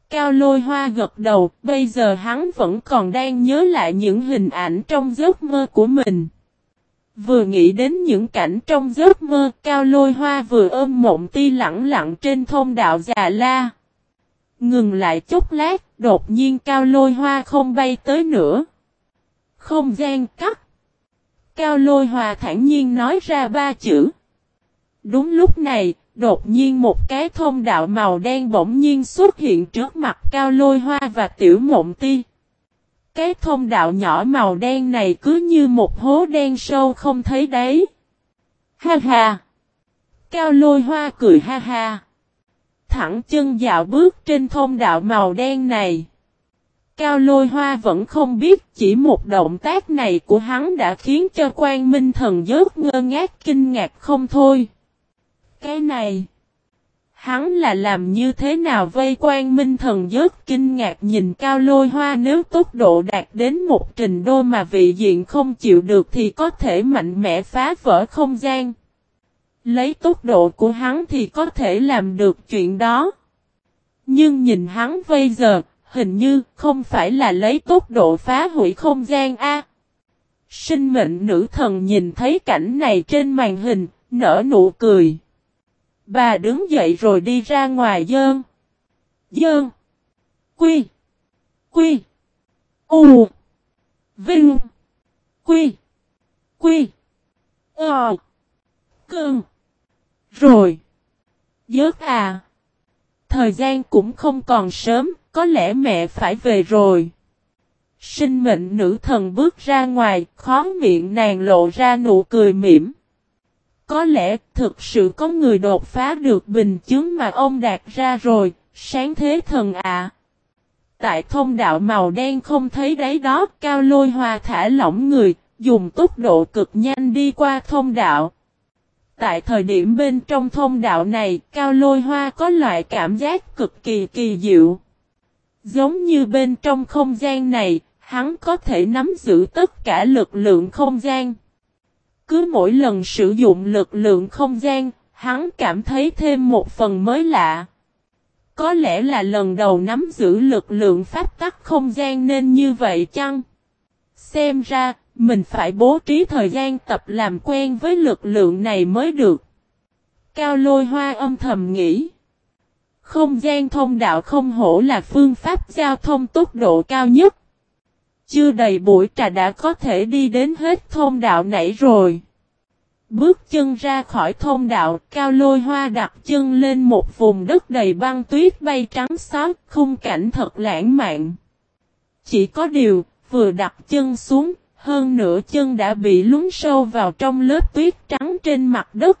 Cao lôi hoa gật đầu, bây giờ hắn vẫn còn đang nhớ lại những hình ảnh trong giấc mơ của mình. Vừa nghĩ đến những cảnh trong giấc mơ, cao lôi hoa vừa ôm mộng ti lặng lặng trên thông đạo già la. Ngừng lại chút lát, đột nhiên cao lôi hoa không bay tới nữa. Không gian cắt. Cao lôi hoa thản nhiên nói ra ba chữ. Đúng lúc này, đột nhiên một cái thông đạo màu đen bỗng nhiên xuất hiện trước mặt cao lôi hoa và tiểu mộng ti. Cái thông đạo nhỏ màu đen này cứ như một hố đen sâu không thấy đấy. Ha ha! Cao lôi hoa cười ha ha. thẳng chân dạo bước trên thông đạo màu đen này. Cao lôi hoa vẫn không biết chỉ một động tác này của hắn đã khiến cho quan minh thần giớt ngơ ngác, kinh ngạc không thôi. Cái này, hắn là làm như thế nào vây quan minh thần giớt kinh ngạc nhìn cao lôi hoa nếu tốc độ đạt đến một trình độ mà vị diện không chịu được thì có thể mạnh mẽ phá vỡ không gian. Lấy tốc độ của hắn thì có thể làm được chuyện đó. Nhưng nhìn hắn vây giờ, hình như không phải là lấy tốc độ phá hủy không gian A. Sinh mệnh nữ thần nhìn thấy cảnh này trên màn hình, nở nụ cười. Bà đứng dậy rồi đi ra ngoài dơn. Dơn. Quy. Quy. U. Vinh. Quy. Quy. Ờ. Cưng. Rồi. Dớt à. Thời gian cũng không còn sớm, có lẽ mẹ phải về rồi. Sinh mệnh nữ thần bước ra ngoài, khó miệng nàng lộ ra nụ cười mỉm. Có lẽ thực sự có người đột phá được bình chứng mà ông đạt ra rồi, sáng thế thần à. Tại thông đạo màu đen không thấy đáy đó, cao lôi hoa thả lỏng người, dùng tốc độ cực nhanh đi qua thông đạo. Tại thời điểm bên trong thông đạo này, cao lôi hoa có loại cảm giác cực kỳ kỳ diệu. Giống như bên trong không gian này, hắn có thể nắm giữ tất cả lực lượng không gian. Cứ mỗi lần sử dụng lực lượng không gian, hắn cảm thấy thêm một phần mới lạ. Có lẽ là lần đầu nắm giữ lực lượng pháp tắc không gian nên như vậy chăng? Xem ra, mình phải bố trí thời gian tập làm quen với lực lượng này mới được. Cao lôi hoa âm thầm nghĩ. Không gian thông đạo không hổ là phương pháp giao thông tốc độ cao nhất. Chưa đầy buổi trà đã có thể đi đến hết thôn đạo nãy rồi. Bước chân ra khỏi thôn đạo, cao lôi hoa đặt chân lên một vùng đất đầy băng tuyết bay trắng xóa, khung cảnh thật lãng mạn. Chỉ có điều, vừa đặt chân xuống, hơn nửa chân đã bị lún sâu vào trong lớp tuyết trắng trên mặt đất.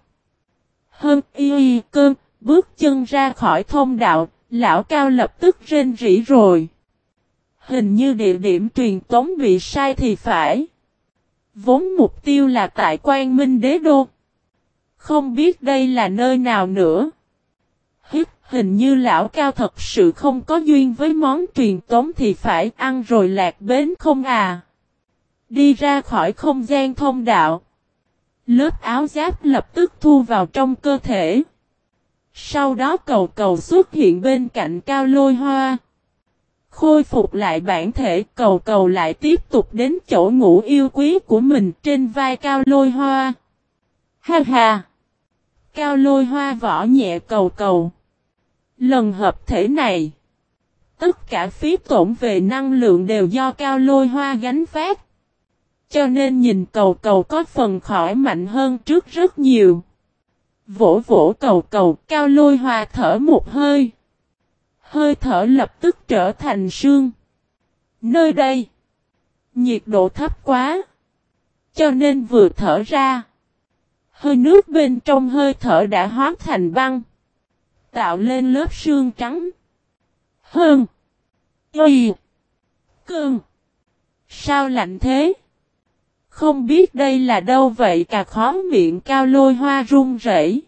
Hơn y y cơn, bước chân ra khỏi thôn đạo, lão cao lập tức rên rỉ rồi. Hình như địa điểm truyền tống bị sai thì phải. Vốn mục tiêu là tại quan minh đế đô. Không biết đây là nơi nào nữa. Hít, hình như lão cao thật sự không có duyên với món truyền tống thì phải ăn rồi lạc bến không à. Đi ra khỏi không gian thông đạo. Lớp áo giáp lập tức thu vào trong cơ thể. Sau đó cầu cầu xuất hiện bên cạnh cao lôi hoa. Khôi phục lại bản thể cầu cầu lại tiếp tục đến chỗ ngủ yêu quý của mình trên vai cao lôi hoa. Ha ha! Cao lôi hoa vỏ nhẹ cầu cầu. Lần hợp thể này, tất cả phí tổn về năng lượng đều do cao lôi hoa gánh phát. Cho nên nhìn cầu cầu có phần khỏi mạnh hơn trước rất nhiều. Vỗ vỗ cầu cầu cao lôi hoa thở một hơi. Hơi thở lập tức trở thành sương. Nơi đây, nhiệt độ thấp quá. Cho nên vừa thở ra, hơi nước bên trong hơi thở đã hóa thành băng. Tạo lên lớp sương trắng. Hơn. Y. Cơn. Sao lạnh thế? Không biết đây là đâu vậy cả khó miệng cao lôi hoa run rẩy.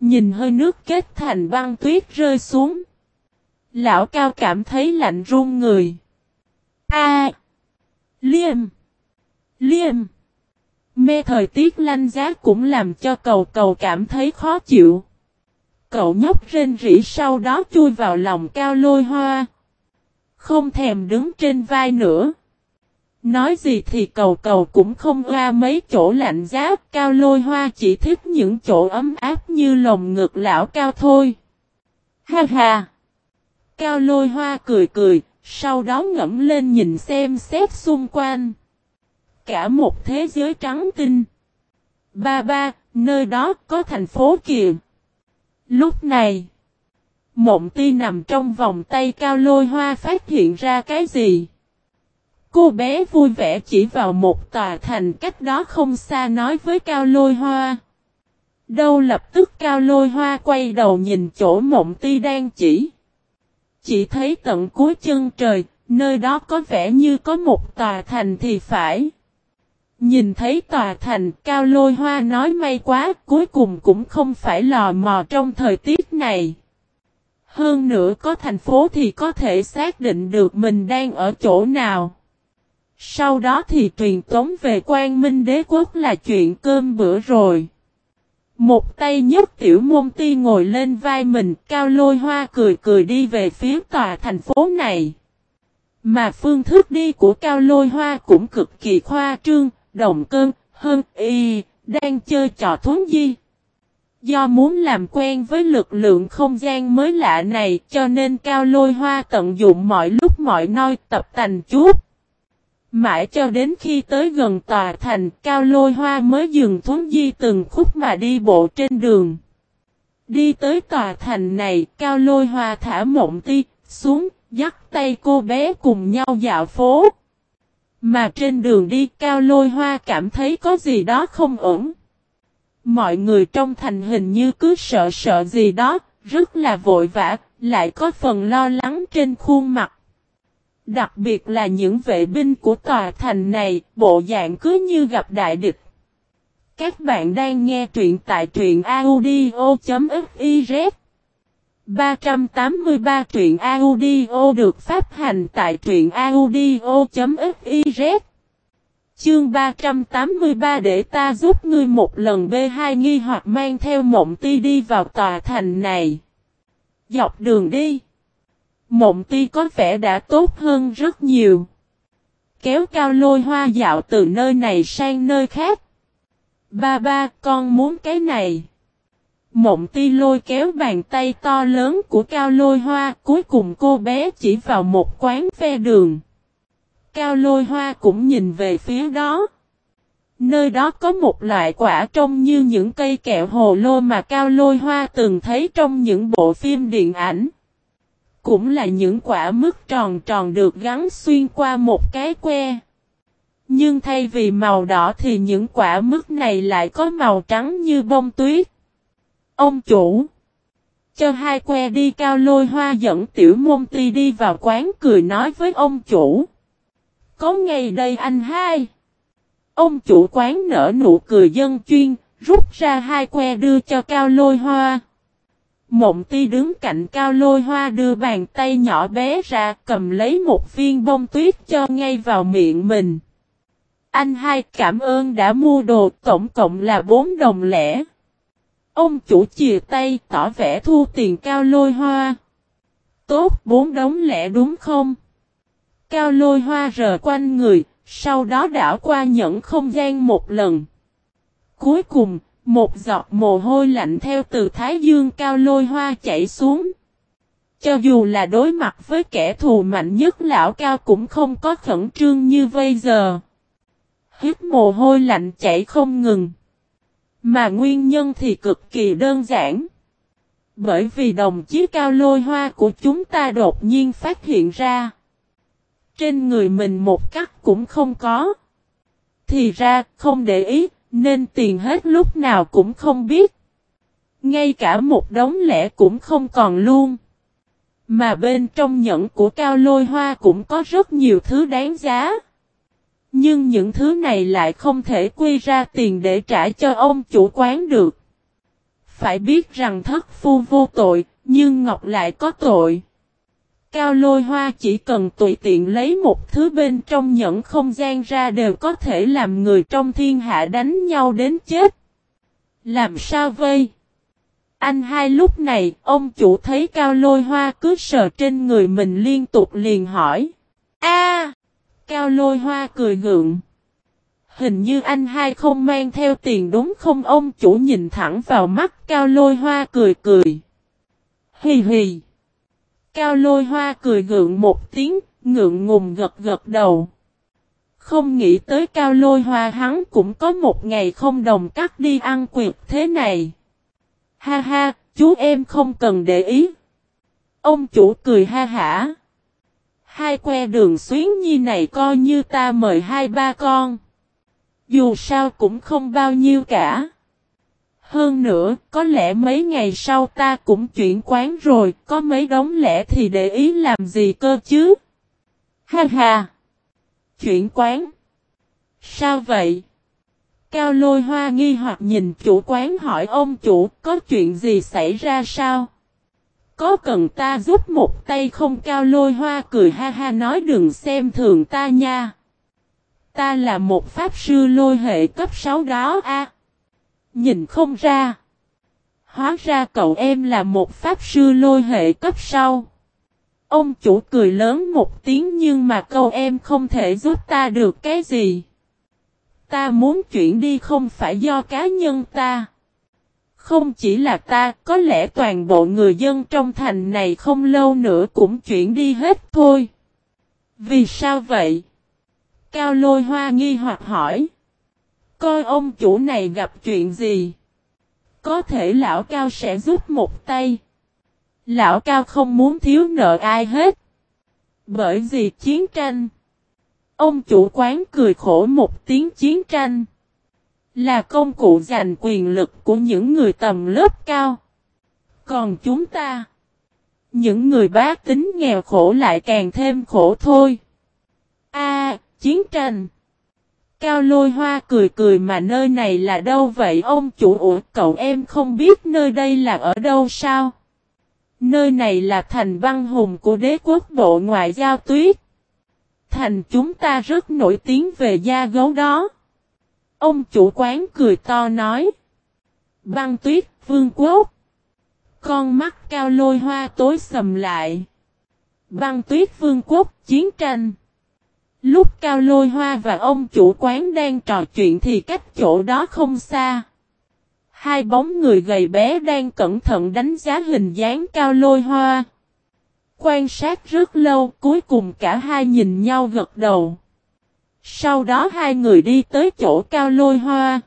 Nhìn hơi nước kết thành băng tuyết rơi xuống. Lão cao cảm thấy lạnh run người. A. Liêm. Liêm. Mê thời tiết lanh giá cũng làm cho cầu cầu cảm thấy khó chịu. Cậu nhóc rên rỉ sau đó chui vào lòng cao lôi hoa. Không thèm đứng trên vai nữa. Nói gì thì cầu cầu cũng không qua mấy chỗ lạnh giá, cao lôi hoa chỉ thích những chỗ ấm áp như lồng ngực lão cao thôi. Ha ha! Cao lôi hoa cười cười, sau đó ngẫm lên nhìn xem xét xung quanh. Cả một thế giới trắng tinh. Ba ba, nơi đó có thành phố kìa. Lúc này, mộng ti nằm trong vòng tay cao lôi hoa phát hiện ra cái gì? Cô bé vui vẻ chỉ vào một tòa thành cách đó không xa nói với cao lôi hoa. Đâu lập tức cao lôi hoa quay đầu nhìn chỗ mộng ti đang chỉ. Chỉ thấy tận cuối chân trời, nơi đó có vẻ như có một tòa thành thì phải. Nhìn thấy tòa thành cao lôi hoa nói may quá, cuối cùng cũng không phải lò mò trong thời tiết này. Hơn nữa có thành phố thì có thể xác định được mình đang ở chỗ nào. Sau đó thì truyền tống về quan minh đế quốc là chuyện cơm bữa rồi. Một tay nhất tiểu môn ti ngồi lên vai mình, cao lôi hoa cười cười đi về phía tòa thành phố này. Mà phương thức đi của cao lôi hoa cũng cực kỳ khoa trương, đồng cơn, hơn y, đang chơi trò thốn di. Do muốn làm quen với lực lượng không gian mới lạ này cho nên cao lôi hoa tận dụng mọi lúc mọi nơi tập thành chút. Mãi cho đến khi tới gần tòa thành cao lôi hoa mới dừng thốn di từng khúc mà đi bộ trên đường. Đi tới tòa thành này cao lôi hoa thả mộng ti xuống dắt tay cô bé cùng nhau dạo phố. Mà trên đường đi cao lôi hoa cảm thấy có gì đó không ổn. Mọi người trong thành hình như cứ sợ sợ gì đó, rất là vội vã, lại có phần lo lắng trên khuôn mặt. Đặc biệt là những vệ binh của tòa thành này, bộ dạng cứ như gặp đại địch. Các bạn đang nghe truyện tại truyện audio.fiz 383 truyện audio được phát hành tại truyện audio.fiz Chương 383 để ta giúp ngươi một lần B2 nghi hoặc mang theo mộng ti đi vào tòa thành này. Dọc đường đi. Mộng ti có vẻ đã tốt hơn rất nhiều. Kéo cao lôi hoa dạo từ nơi này sang nơi khác. Ba ba con muốn cái này. Mộng ti lôi kéo bàn tay to lớn của cao lôi hoa, cuối cùng cô bé chỉ vào một quán phe đường. Cao lôi hoa cũng nhìn về phía đó. Nơi đó có một loại quả trông như những cây kẹo hồ lô mà cao lôi hoa từng thấy trong những bộ phim điện ảnh. Cũng là những quả mứt tròn tròn được gắn xuyên qua một cái que. Nhưng thay vì màu đỏ thì những quả mứt này lại có màu trắng như bông tuyết. Ông chủ. Cho hai que đi cao lôi hoa dẫn tiểu môn ti đi vào quán cười nói với ông chủ. Có ngày đây anh hai. Ông chủ quán nở nụ cười dân chuyên, rút ra hai que đưa cho cao lôi hoa. Mộng ti đứng cạnh cao lôi hoa đưa bàn tay nhỏ bé ra cầm lấy một viên bông tuyết cho ngay vào miệng mình. Anh hai cảm ơn đã mua đồ tổng cộng là 4 đồng lẻ. Ông chủ chìa tay tỏ vẻ thu tiền cao lôi hoa. Tốt bốn đống lẻ đúng không? Cao lôi hoa rờ quanh người, sau đó đảo qua nhẫn không gian một lần. Cuối cùng, một giọt mồ hôi lạnh theo từ thái dương cao lôi hoa chảy xuống. Cho dù là đối mặt với kẻ thù mạnh nhất, lão cao cũng không có khẩn trương như bây giờ. Hít mồ hôi lạnh chảy không ngừng. Mà nguyên nhân thì cực kỳ đơn giản. Bởi vì đồng chí cao lôi hoa của chúng ta đột nhiên phát hiện ra. Trên người mình một cắt cũng không có. Thì ra, không để ý nên tiền hết lúc nào cũng không biết. Ngay cả một đống lẻ cũng không còn luôn. Mà bên trong nhẫn của cao lôi hoa cũng có rất nhiều thứ đáng giá. Nhưng những thứ này lại không thể quy ra tiền để trả cho ông chủ quán được. Phải biết rằng thất phu vô tội, nhưng Ngọc lại có tội. Cao lôi hoa chỉ cần tùy tiện lấy một thứ bên trong nhẫn không gian ra đều có thể làm người trong thiên hạ đánh nhau đến chết. Làm sao vây? Anh hai lúc này, ông chủ thấy cao lôi hoa cứ sờ trên người mình liên tục liền hỏi. A Cao lôi hoa cười gượng. Hình như anh hai không mang theo tiền đúng không ông chủ nhìn thẳng vào mắt cao lôi hoa cười cười. Hì hì. Cao lôi hoa cười gượng một tiếng, ngượng ngùng gật gật đầu. Không nghĩ tới cao lôi hoa hắn cũng có một ngày không đồng cắt đi ăn quyệt thế này. Ha ha, chú em không cần để ý. Ông chủ cười ha hả. Hai que đường xuyến nhi này coi như ta mời hai ba con. Dù sao cũng không bao nhiêu cả. Hơn nữa, có lẽ mấy ngày sau ta cũng chuyển quán rồi, có mấy đống lẻ thì để ý làm gì cơ chứ? Ha ha! Chuyển quán! Sao vậy? Cao lôi hoa nghi hoặc nhìn chủ quán hỏi ông chủ có chuyện gì xảy ra sao? Có cần ta giúp một tay không cao lôi hoa cười ha ha nói đừng xem thường ta nha. Ta là một pháp sư lôi hệ cấp 6 đó a nhìn không ra. Hóa ra cậu em là một pháp sư lôi hệ cấp sau. Ông chủ cười lớn một tiếng nhưng mà câu em không thể giúp ta được cái gì. Ta muốn chuyển đi không phải do cá nhân ta. Không chỉ là ta, có lẽ toàn bộ người dân trong thành này không lâu nữa cũng chuyển đi hết thôi. Vì sao vậy? Cao lôi hoa nghi hoặc hỏi. Coi ông chủ này gặp chuyện gì? Có thể lão cao sẽ giúp một tay. Lão cao không muốn thiếu nợ ai hết. Bởi vì chiến tranh. Ông chủ quán cười khổ một tiếng chiến tranh. Là công cụ giành quyền lực của những người tầm lớp cao. Còn chúng ta. Những người bá tính nghèo khổ lại càng thêm khổ thôi. A, chiến tranh. Cao lôi hoa cười cười mà nơi này là đâu vậy ông chủ ủa cậu em không biết nơi đây là ở đâu sao? Nơi này là thành văn hùng của đế quốc bộ ngoại giao tuyết. Thành chúng ta rất nổi tiếng về da gấu đó. Ông chủ quán cười to nói. Băng tuyết, vương quốc. Con mắt cao lôi hoa tối sầm lại. Băng tuyết vương quốc, chiến tranh. Lúc cao lôi hoa và ông chủ quán đang trò chuyện thì cách chỗ đó không xa. Hai bóng người gầy bé đang cẩn thận đánh giá hình dáng cao lôi hoa. Quan sát rất lâu cuối cùng cả hai nhìn nhau gật đầu. Sau đó hai người đi tới chỗ cao lôi hoa.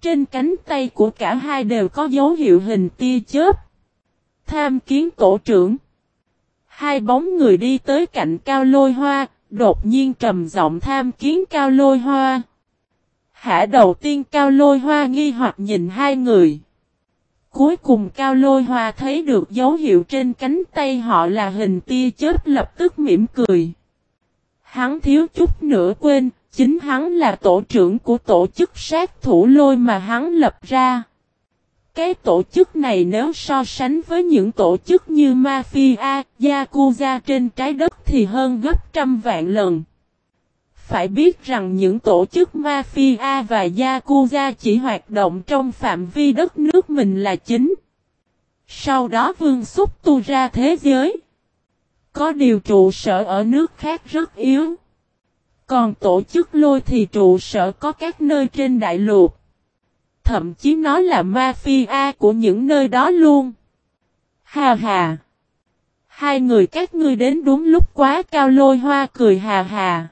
Trên cánh tay của cả hai đều có dấu hiệu hình tia chớp. Tham kiến tổ trưởng. Hai bóng người đi tới cạnh cao lôi hoa, đột nhiên trầm giọng tham kiến cao lôi hoa. Hả đầu tiên cao lôi hoa nghi hoặc nhìn hai người. Cuối cùng cao lôi hoa thấy được dấu hiệu trên cánh tay họ là hình tia chớp lập tức mỉm cười. Hắn thiếu chút nữa quên, chính hắn là tổ trưởng của tổ chức sát thủ lôi mà hắn lập ra. Cái tổ chức này nếu so sánh với những tổ chức như Mafia, Yakuza trên trái đất thì hơn gấp trăm vạn lần. Phải biết rằng những tổ chức Mafia và Yakuza chỉ hoạt động trong phạm vi đất nước mình là chính. Sau đó vương xúc tu ra thế giới. Có điều trụ sở ở nước khác rất yếu. Còn tổ chức lôi thì trụ sở có các nơi trên đại lục. Thậm chí nó là mafia của những nơi đó luôn. Hà hà. Hai người các ngươi đến đúng lúc quá cao lôi hoa cười hà hà.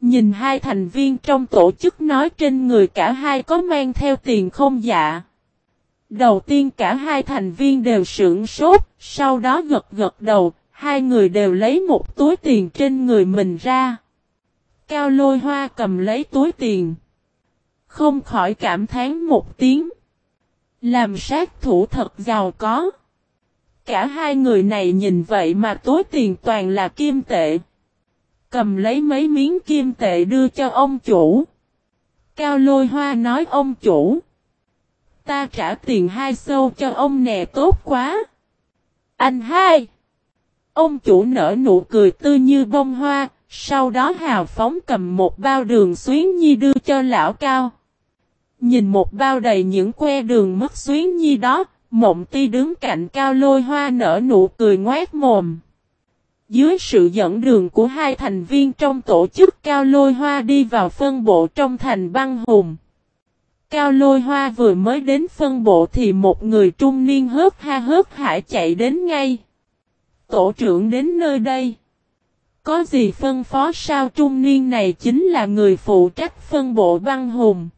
Nhìn hai thành viên trong tổ chức nói trên người cả hai có mang theo tiền không dạ. Đầu tiên cả hai thành viên đều sưởng sốt, sau đó gật gật đầu, hai người đều lấy một túi tiền trên người mình ra. Cao lôi hoa cầm lấy túi tiền. Không khỏi cảm thán một tiếng. Làm sát thủ thật giàu có. Cả hai người này nhìn vậy mà túi tiền toàn là kim tệ. Cầm lấy mấy miếng kim tệ đưa cho ông chủ. Cao lôi hoa nói ông chủ. Ta trả tiền hai sâu cho ông nè tốt quá. Anh hai. Ông chủ nở nụ cười tươi như bông hoa, sau đó hào phóng cầm một bao đường xuyến nhi đưa cho lão cao. Nhìn một bao đầy những que đường mất xuyến nhi đó, mộng ti đứng cạnh cao lôi hoa nở nụ cười ngoát mồm. Dưới sự dẫn đường của hai thành viên trong tổ chức Cao Lôi Hoa đi vào phân bộ trong thành băng hùng. Cao Lôi Hoa vừa mới đến phân bộ thì một người trung niên hớp ha hớp hải chạy đến ngay. Tổ trưởng đến nơi đây. Có gì phân phó sao trung niên này chính là người phụ trách phân bộ băng hùng.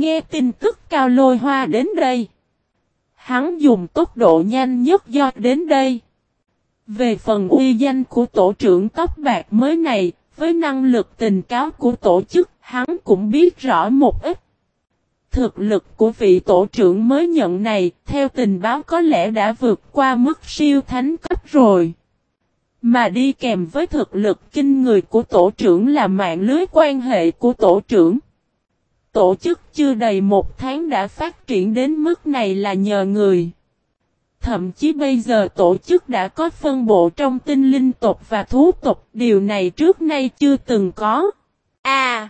Nghe tin tức Cao Lôi Hoa đến đây. Hắn dùng tốc độ nhanh nhất do đến đây. Về phần uy danh của tổ trưởng tóc bạc mới này, với năng lực tình cáo của tổ chức, hắn cũng biết rõ một ít. Thực lực của vị tổ trưởng mới nhận này, theo tình báo có lẽ đã vượt qua mức siêu thánh cấp rồi. Mà đi kèm với thực lực kinh người của tổ trưởng là mạng lưới quan hệ của tổ trưởng. Tổ chức chưa đầy một tháng đã phát triển đến mức này là nhờ người. Thậm chí bây giờ tổ chức đã có phân bộ trong tinh linh tộc và thú tộc, điều này trước nay chưa từng có. À,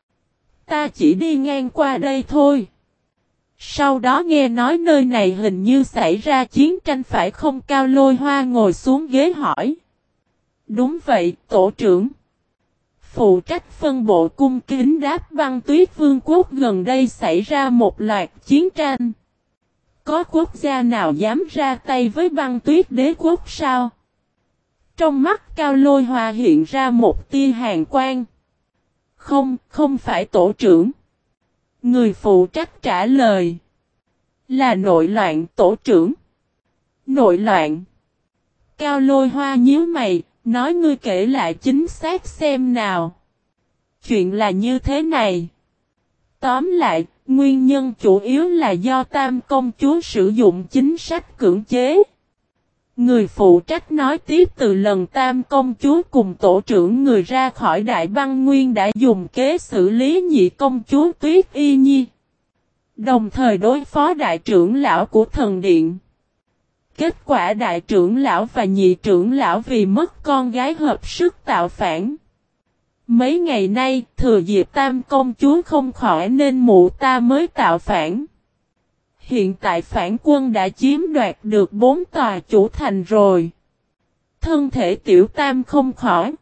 ta chỉ đi ngang qua đây thôi. Sau đó nghe nói nơi này hình như xảy ra chiến tranh phải không cao lôi hoa ngồi xuống ghế hỏi. Đúng vậy, tổ trưởng. Phụ trách phân bộ cung kính đáp băng tuyết vương quốc gần đây xảy ra một loạt chiến tranh. Có quốc gia nào dám ra tay với băng tuyết đế quốc sao? Trong mắt cao lôi hoa hiện ra một tia hàng quan. Không, không phải tổ trưởng. Người phụ trách trả lời. Là nội loạn tổ trưởng. Nội loạn. Cao lôi hoa nhíu mày, nói ngươi kể lại chính xác xem nào. Chuyện là như thế này. Tóm lại, nguyên nhân chủ yếu là do tam công chúa sử dụng chính sách cưỡng chế. Người phụ trách nói tiếp từ lần tam công chúa cùng tổ trưởng người ra khỏi đại băng nguyên đã dùng kế xử lý nhị công chúa tuyết y nhi. Đồng thời đối phó đại trưởng lão của thần điện. Kết quả đại trưởng lão và nhị trưởng lão vì mất con gái hợp sức tạo phản. Mấy ngày nay, thừa dịp tam công chúa không khỏi nên mụ ta mới tạo phản. Hiện tại phản quân đã chiếm đoạt được bốn tòa chủ thành rồi. Thân thể tiểu tam không khỏi.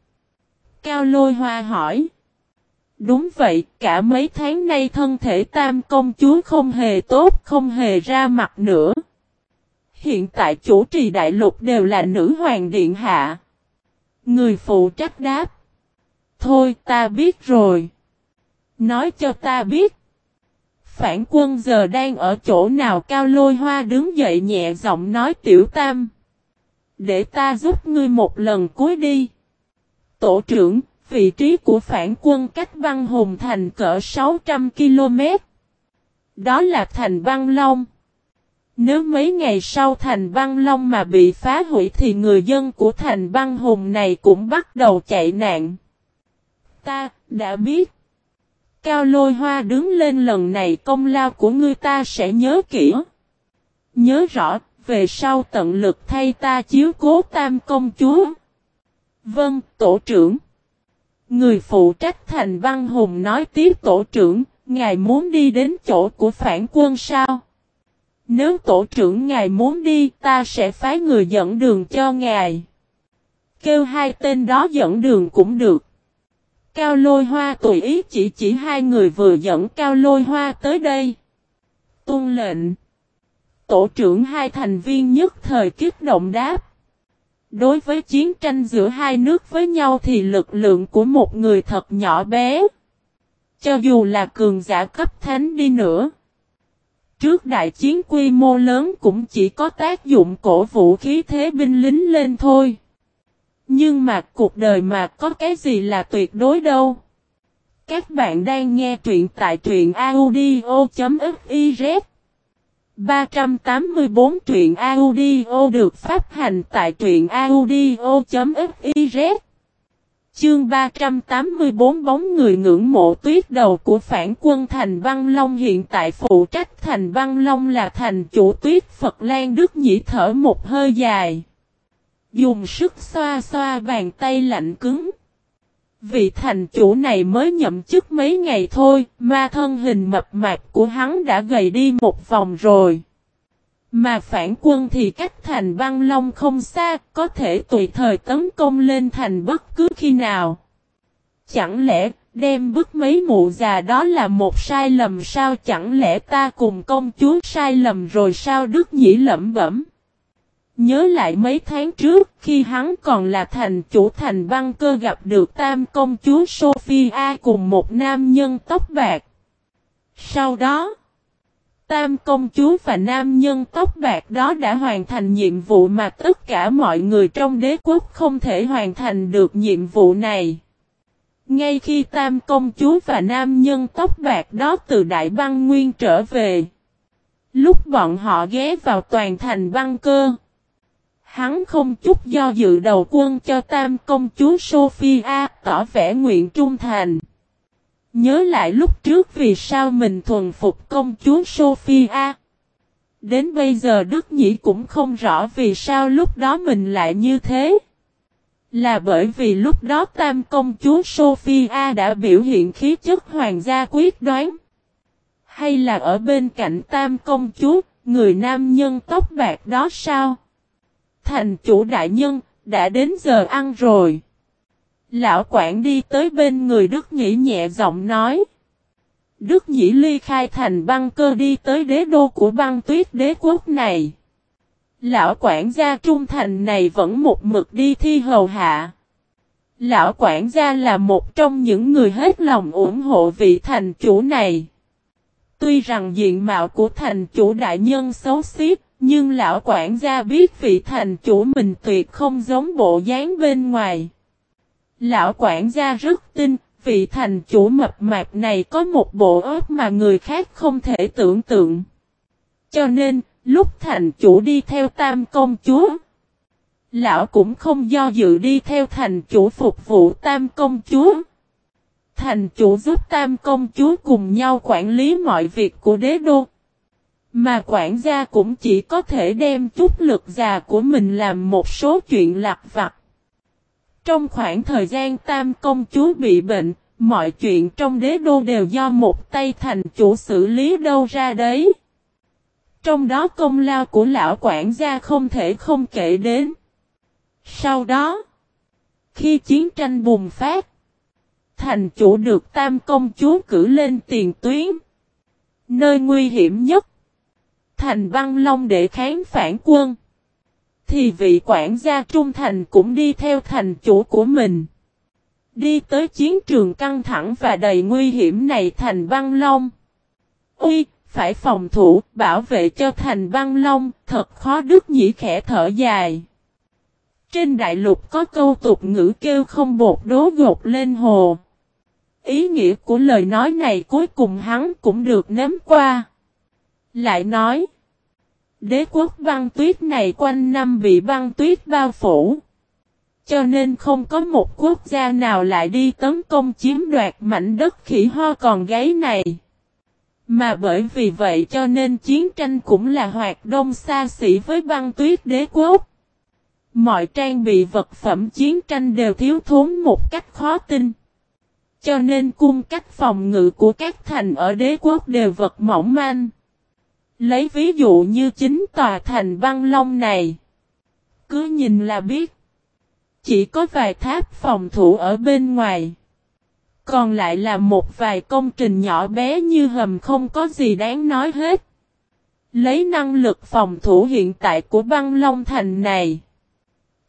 Cao lôi hoa hỏi. Đúng vậy, cả mấy tháng nay thân thể tam công chúa không hề tốt, không hề ra mặt nữa. Hiện tại chủ trì đại lục đều là nữ hoàng điện hạ. Người phụ trách đáp. Thôi ta biết rồi. Nói cho ta biết. Phản quân giờ đang ở chỗ nào cao lôi hoa đứng dậy nhẹ giọng nói tiểu tam. Để ta giúp ngươi một lần cuối đi. Tổ trưởng, vị trí của phản quân cách băng hùng thành cỡ 600 km. Đó là thành băng long. Nếu mấy ngày sau thành băng long mà bị phá hủy thì người dân của thành băng hùng này cũng bắt đầu chạy nạn. Ta, đã biết. Cao lôi hoa đứng lên lần này công lao của ngươi ta sẽ nhớ kỹ. Nhớ rõ, về sau tận lực thay ta chiếu cố tam công chúa. Vâng, tổ trưởng. Người phụ trách thành văn hùng nói tiếp tổ trưởng, ngài muốn đi đến chỗ của phản quân sao? Nếu tổ trưởng ngài muốn đi, ta sẽ phái người dẫn đường cho ngài. Kêu hai tên đó dẫn đường cũng được. Cao lôi hoa tùy ý chỉ chỉ hai người vừa dẫn cao lôi hoa tới đây. Tôn lệnh. Tổ trưởng hai thành viên nhất thời kích động đáp. Đối với chiến tranh giữa hai nước với nhau thì lực lượng của một người thật nhỏ bé. Cho dù là cường giả cấp thánh đi nữa. Trước đại chiến quy mô lớn cũng chỉ có tác dụng cổ vũ khí thế binh lính lên thôi. Nhưng mà cuộc đời mà có cái gì là tuyệt đối đâu. Các bạn đang nghe truyện tại truyện audio.fiz 384 truyện audio được phát hành tại truyện audio.fiz Chương 384 bóng người ngưỡng mộ tuyết đầu của phản quân Thành văn Long hiện tại phụ trách Thành văn Long là thành chủ tuyết Phật Lan Đức Nhĩ thở một hơi dài. Dùng sức xoa xoa bàn tay lạnh cứng. Vị thành chủ này mới nhậm chức mấy ngày thôi, mà thân hình mập mạp của hắn đã gầy đi một vòng rồi. Mà phản quân thì cách thành băng long không xa, có thể tùy thời tấn công lên thành bất cứ khi nào. Chẳng lẽ, đem bức mấy mụ già đó là một sai lầm sao chẳng lẽ ta cùng công chúa sai lầm rồi sao Đức Nhĩ lẩm bẩm. Nhớ lại mấy tháng trước khi hắn còn là thành chủ thành băng cơ gặp được tam công chúa Sophia cùng một nam nhân tóc bạc. Sau đó, tam công chúa và nam nhân tóc bạc đó đã hoàn thành nhiệm vụ mà tất cả mọi người trong đế quốc không thể hoàn thành được nhiệm vụ này. Ngay khi tam công chúa và nam nhân tóc bạc đó từ Đại băng Nguyên trở về. Lúc bọn họ ghé vào toàn thành băng cơ. Hắn không chút do dự đầu quân cho tam công chúa Sophia tỏ vẻ nguyện trung thành. Nhớ lại lúc trước vì sao mình thuần phục công chúa Sophia. Đến bây giờ Đức Nhĩ cũng không rõ vì sao lúc đó mình lại như thế. Là bởi vì lúc đó tam công chúa Sophia đã biểu hiện khí chất hoàng gia quyết đoán. Hay là ở bên cạnh tam công chúa, người nam nhân tóc bạc đó sao? Thành chủ đại nhân, đã đến giờ ăn rồi. Lão quản đi tới bên người Đức Nhĩ nhẹ giọng nói. Đức Nhĩ ly khai thành băng cơ đi tới đế đô của băng tuyết đế quốc này. Lão quản gia trung thành này vẫn một mực đi thi hầu hạ. Lão quản gia là một trong những người hết lòng ủng hộ vị thành chủ này. Tuy rằng diện mạo của thành chủ đại nhân xấu xí, nhưng lão quản gia biết vị thành chủ mình tuyệt không giống bộ dáng bên ngoài. Lão quản gia rất tin, vị thành chủ mập mạp này có một bộ óc mà người khác không thể tưởng tượng. Cho nên, lúc thành chủ đi theo tam công chúa, lão cũng không do dự đi theo thành chủ phục vụ tam công chúa. Thành chủ giúp tam công chúa cùng nhau quản lý mọi việc của đế đô. Mà quản gia cũng chỉ có thể đem chút lực già của mình làm một số chuyện lạc vặt. Trong khoảng thời gian tam công chúa bị bệnh, mọi chuyện trong đế đô đều do một tay thành chủ xử lý đâu ra đấy. Trong đó công lao của lão quản gia không thể không kể đến. Sau đó, khi chiến tranh bùng phát, thành chủ được tam công chúa cử lên tiền tuyến. Nơi nguy hiểm nhất, thành văn long để kháng phản quân. Thì vị quản gia trung thành cũng đi theo thành chủ của mình. Đi tới chiến trường căng thẳng và đầy nguy hiểm này thành băng long. Ui, phải phòng thủ, bảo vệ cho thành băng long, thật khó đức nhĩ khẽ thở dài. Trên đại lục có câu tục ngữ kêu không bột đố gột lên hồ. Ý nghĩa của lời nói này cuối cùng hắn cũng được nếm qua. Lại nói. Đế quốc băng tuyết này quanh năm bị băng tuyết bao phủ. Cho nên không có một quốc gia nào lại đi tấn công chiếm đoạt mảnh đất khỉ ho còn gáy này. Mà bởi vì vậy cho nên chiến tranh cũng là hoạt động xa xỉ với băng tuyết đế quốc. Mọi trang bị vật phẩm chiến tranh đều thiếu thốn một cách khó tin. Cho nên cung cách phòng ngự của các thành ở đế quốc đều vật mỏng manh. Lấy ví dụ như chính tòa thành băng long này. Cứ nhìn là biết. Chỉ có vài tháp phòng thủ ở bên ngoài. Còn lại là một vài công trình nhỏ bé như hầm không có gì đáng nói hết. Lấy năng lực phòng thủ hiện tại của băng long thành này.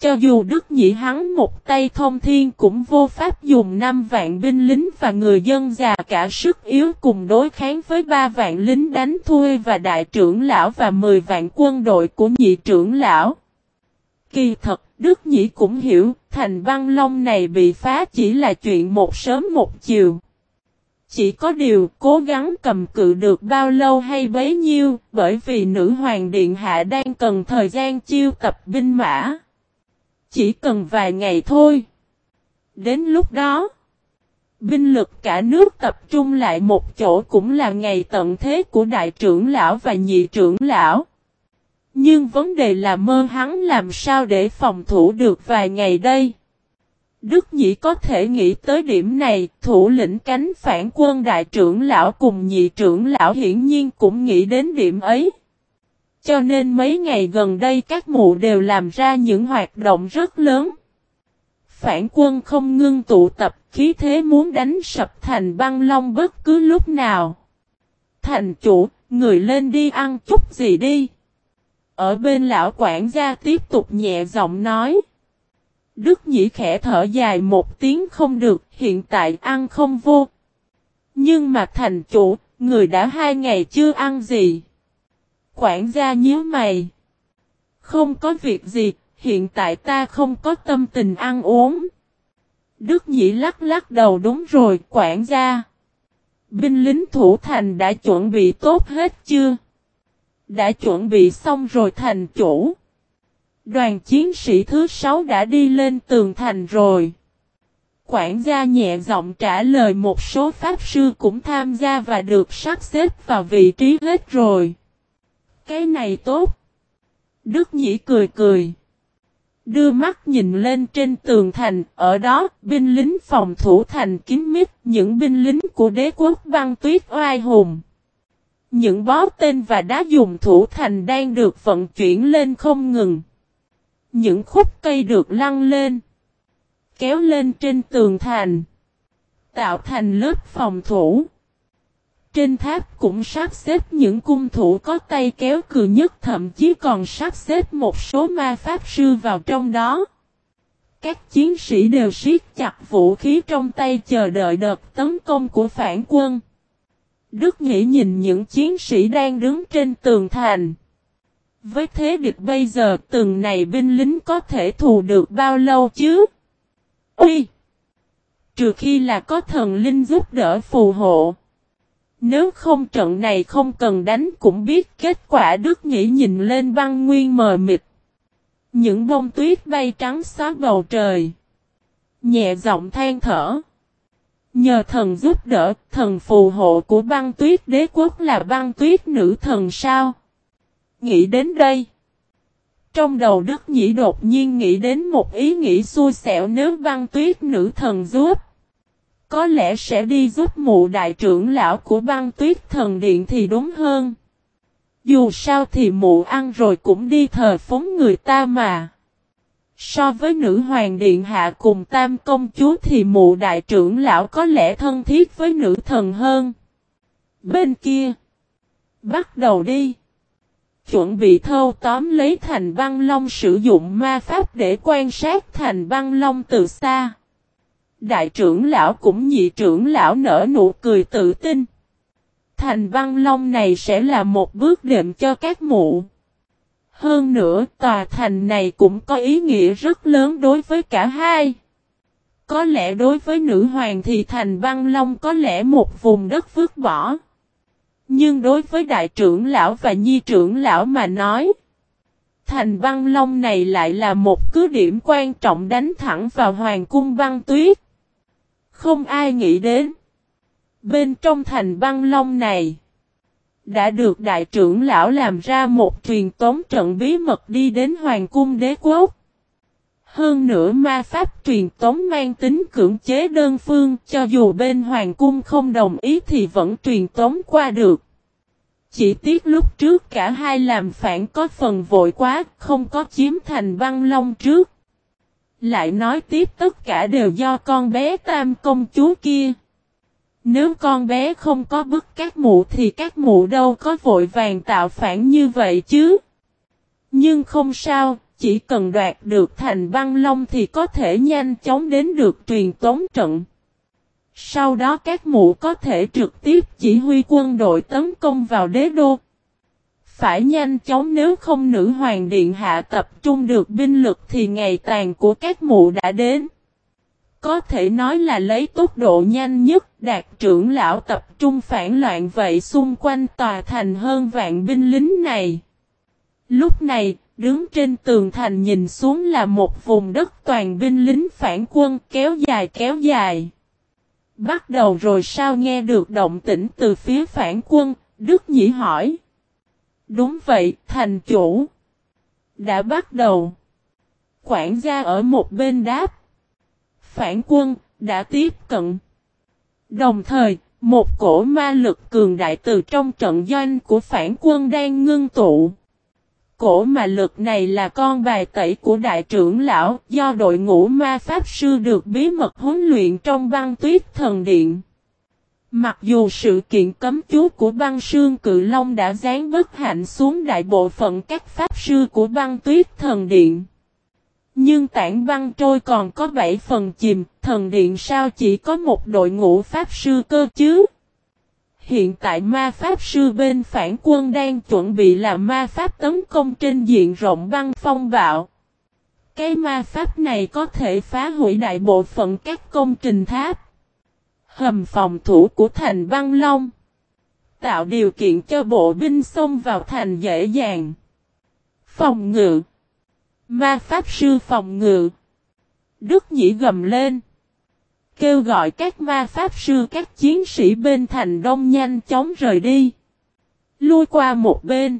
Cho dù Đức Nhĩ hắn một tay thông thiên cũng vô pháp dùng 5 vạn binh lính và người dân già cả sức yếu cùng đối kháng với 3 vạn lính đánh thuê và đại trưởng lão và 10 vạn quân đội của nhị trưởng lão. Kỳ thật, Đức Nhĩ cũng hiểu, thành băng long này bị phá chỉ là chuyện một sớm một chiều. Chỉ có điều cố gắng cầm cự được bao lâu hay bấy nhiêu, bởi vì nữ hoàng điện hạ đang cần thời gian chiêu tập binh mã. Chỉ cần vài ngày thôi. Đến lúc đó, binh lực cả nước tập trung lại một chỗ cũng là ngày tận thế của đại trưởng lão và nhị trưởng lão. Nhưng vấn đề là mơ hắn làm sao để phòng thủ được vài ngày đây. Đức Nhĩ có thể nghĩ tới điểm này, thủ lĩnh cánh phản quân đại trưởng lão cùng nhị trưởng lão hiển nhiên cũng nghĩ đến điểm ấy. Cho nên mấy ngày gần đây các mụ đều làm ra những hoạt động rất lớn. Phản quân không ngưng tụ tập khí thế muốn đánh sập thành băng long bất cứ lúc nào. Thành chủ, người lên đi ăn chút gì đi. Ở bên lão quản gia tiếp tục nhẹ giọng nói. Đức Nhĩ khẽ thở dài một tiếng không được, hiện tại ăn không vô. Nhưng mà thành chủ, người đã hai ngày chưa ăn gì quản gia nhíu mày. Không có việc gì, hiện tại ta không có tâm tình ăn uống. Đức Nhĩ lắc lắc đầu đúng rồi, quản gia. Binh lính thủ thành đã chuẩn bị tốt hết chưa? Đã chuẩn bị xong rồi thành chủ. Đoàn chiến sĩ thứ sáu đã đi lên tường thành rồi. Quản gia nhẹ giọng trả lời một số pháp sư cũng tham gia và được sắp xếp vào vị trí hết rồi. Cái này tốt. Đức Nhĩ cười cười. Đưa mắt nhìn lên trên tường thành, ở đó, binh lính phòng thủ thành kín mít, những binh lính của đế quốc băng tuyết oai hùng. Những bó tên và đá dùng thủ thành đang được vận chuyển lên không ngừng. Những khúc cây được lăn lên, kéo lên trên tường thành, tạo thành lớp phòng thủ. Trên tháp cũng sắp xếp những cung thủ có tay kéo cừ nhất, thậm chí còn sắp xếp một số ma pháp sư vào trong đó. Các chiến sĩ đều siết chặt vũ khí trong tay chờ đợi đợt tấn công của phản quân. Đức Nghĩ nhìn những chiến sĩ đang đứng trên tường thành. Với thế địch bây giờ từng này binh lính có thể thù được bao lâu chứ? Uy! Trừ khi là có thần linh giúp đỡ phù hộ. Nếu không trận này không cần đánh cũng biết kết quả Đức Nhĩ nhìn lên băng nguyên mờ mịt. Những bông tuyết bay trắng xóa bầu trời. Nhẹ giọng than thở. Nhờ thần giúp đỡ, thần phù hộ của băng tuyết đế quốc là băng tuyết nữ thần sao? Nghĩ đến đây. Trong đầu Đức Nhĩ đột nhiên nghĩ đến một ý nghĩ xui xẻo nếu băng tuyết nữ thần giúp. Có lẽ sẽ đi giúp mụ đại trưởng lão của băng tuyết thần điện thì đúng hơn. Dù sao thì mụ ăn rồi cũng đi thờ phúng người ta mà. So với nữ hoàng điện hạ cùng tam công chúa thì mụ đại trưởng lão có lẽ thân thiết với nữ thần hơn. Bên kia. Bắt đầu đi. Chuẩn bị thâu tóm lấy thành băng long sử dụng ma pháp để quan sát thành băng long từ xa. Đại trưởng lão cũng nhị trưởng lão nở nụ cười tự tin. Thành văn long này sẽ là một bước đệm cho các mụ. Hơn nữa, tòa thành này cũng có ý nghĩa rất lớn đối với cả hai. Có lẽ đối với nữ hoàng thì thành văn long có lẽ một vùng đất vứt bỏ. Nhưng đối với đại trưởng lão và nhi trưởng lão mà nói, thành văn long này lại là một cứ điểm quan trọng đánh thẳng vào hoàng cung băng tuyết. Không ai nghĩ đến. Bên trong thành băng long này, đã được đại trưởng lão làm ra một truyền tống trận bí mật đi đến hoàng cung đế quốc. Hơn nữa ma pháp truyền tống mang tính cưỡng chế đơn phương cho dù bên hoàng cung không đồng ý thì vẫn truyền tống qua được. Chỉ tiếc lúc trước cả hai làm phản có phần vội quá, không có chiếm thành băng long trước. Lại nói tiếp tất cả đều do con bé tam công chúa kia. Nếu con bé không có bức các mụ thì các mụ đâu có vội vàng tạo phản như vậy chứ. Nhưng không sao, chỉ cần đoạt được thành băng long thì có thể nhanh chóng đến được truyền tống trận. Sau đó các mụ có thể trực tiếp chỉ huy quân đội tấn công vào đế đô. Phải nhanh chóng nếu không nữ hoàng điện hạ tập trung được binh lực thì ngày tàn của các mụ đã đến. Có thể nói là lấy tốc độ nhanh nhất đạt trưởng lão tập trung phản loạn vậy xung quanh tòa thành hơn vạn binh lính này. Lúc này, đứng trên tường thành nhìn xuống là một vùng đất toàn binh lính phản quân kéo dài kéo dài. Bắt đầu rồi sao nghe được động tĩnh từ phía phản quân, Đức Nhĩ hỏi. Đúng vậy, thành chủ. Đã bắt đầu. Quản gia ở một bên đáp. Phản quân, đã tiếp cận. Đồng thời, một cổ ma lực cường đại từ trong trận doanh của phản quân đang ngưng tụ. Cổ ma lực này là con bài tẩy của đại trưởng lão do đội ngũ ma pháp sư được bí mật huấn luyện trong băng tuyết thần điện. Mặc dù sự kiện cấm chú của băng sương cự long đã dán bất hạnh xuống đại bộ phận các pháp sư của băng tuyết thần điện. Nhưng tảng băng trôi còn có 7 phần chìm, thần điện sao chỉ có một đội ngũ pháp sư cơ chứ? Hiện tại ma pháp sư bên phản quân đang chuẩn bị làm ma pháp tấn công trên diện rộng băng phong bạo. Cái ma pháp này có thể phá hủy đại bộ phận các công trình tháp. Hầm phòng thủ của thành băng long. Tạo điều kiện cho bộ binh xông vào thành dễ dàng. Phòng ngự. Ma pháp sư phòng ngự. Đức Nhĩ gầm lên. Kêu gọi các ma pháp sư các chiến sĩ bên thành đông nhanh chóng rời đi. Lui qua một bên.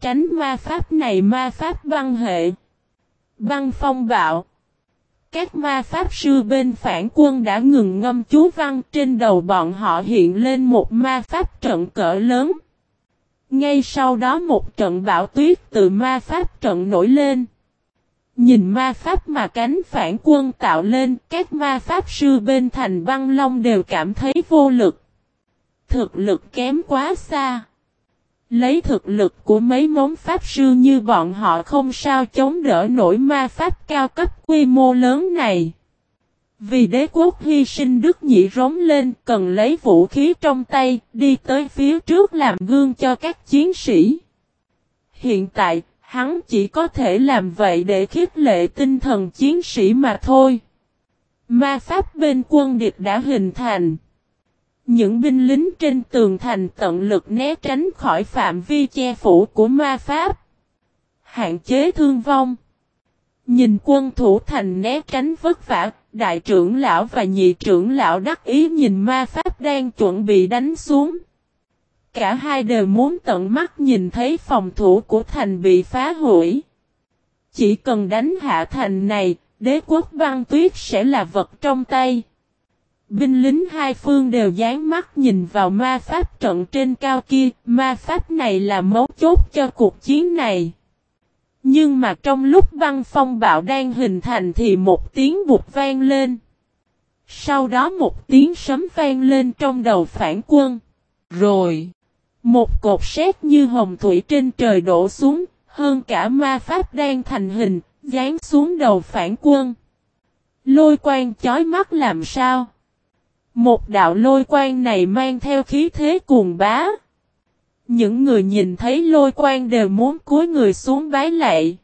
Tránh ma pháp này ma pháp băng hệ. Băng phong bạo. Các ma pháp sư bên phản quân đã ngừng ngâm chú văn trên đầu bọn họ hiện lên một ma pháp trận cỡ lớn. Ngay sau đó một trận bão tuyết từ ma pháp trận nổi lên. Nhìn ma pháp mà cánh phản quân tạo lên, các ma pháp sư bên thành băng long đều cảm thấy vô lực. Thực lực kém quá xa. Lấy thực lực của mấy món pháp sư như bọn họ không sao chống đỡ nổi ma pháp cao cấp quy mô lớn này. Vì đế quốc hy sinh Đức Nhị rống lên cần lấy vũ khí trong tay đi tới phía trước làm gương cho các chiến sĩ. Hiện tại, hắn chỉ có thể làm vậy để khích lệ tinh thần chiến sĩ mà thôi. Ma pháp bên quân địch đã hình thành. Những binh lính trên tường thành tận lực né tránh khỏi phạm vi che phủ của ma pháp. Hạn chế thương vong. Nhìn quân thủ thành né tránh vất vả, đại trưởng lão và nhị trưởng lão đắc ý nhìn ma pháp đang chuẩn bị đánh xuống. Cả hai đều muốn tận mắt nhìn thấy phòng thủ của thành bị phá hủy. Chỉ cần đánh hạ thành này, đế quốc băng tuyết sẽ là vật trong tay. Binh lính hai phương đều dán mắt nhìn vào ma pháp trận trên cao kia, ma pháp này là mấu chốt cho cuộc chiến này. Nhưng mà trong lúc băng phong bạo đang hình thành thì một tiếng bụt vang lên. Sau đó một tiếng sấm vang lên trong đầu phản quân. Rồi, một cột sét như hồng thủy trên trời đổ xuống, hơn cả ma pháp đang thành hình, dán xuống đầu phản quân. Lôi quang chói mắt làm sao? Một đạo lôi quang này mang theo khí thế cuồng bá. Những người nhìn thấy lôi quang đều muốn cúi người xuống bái lạy.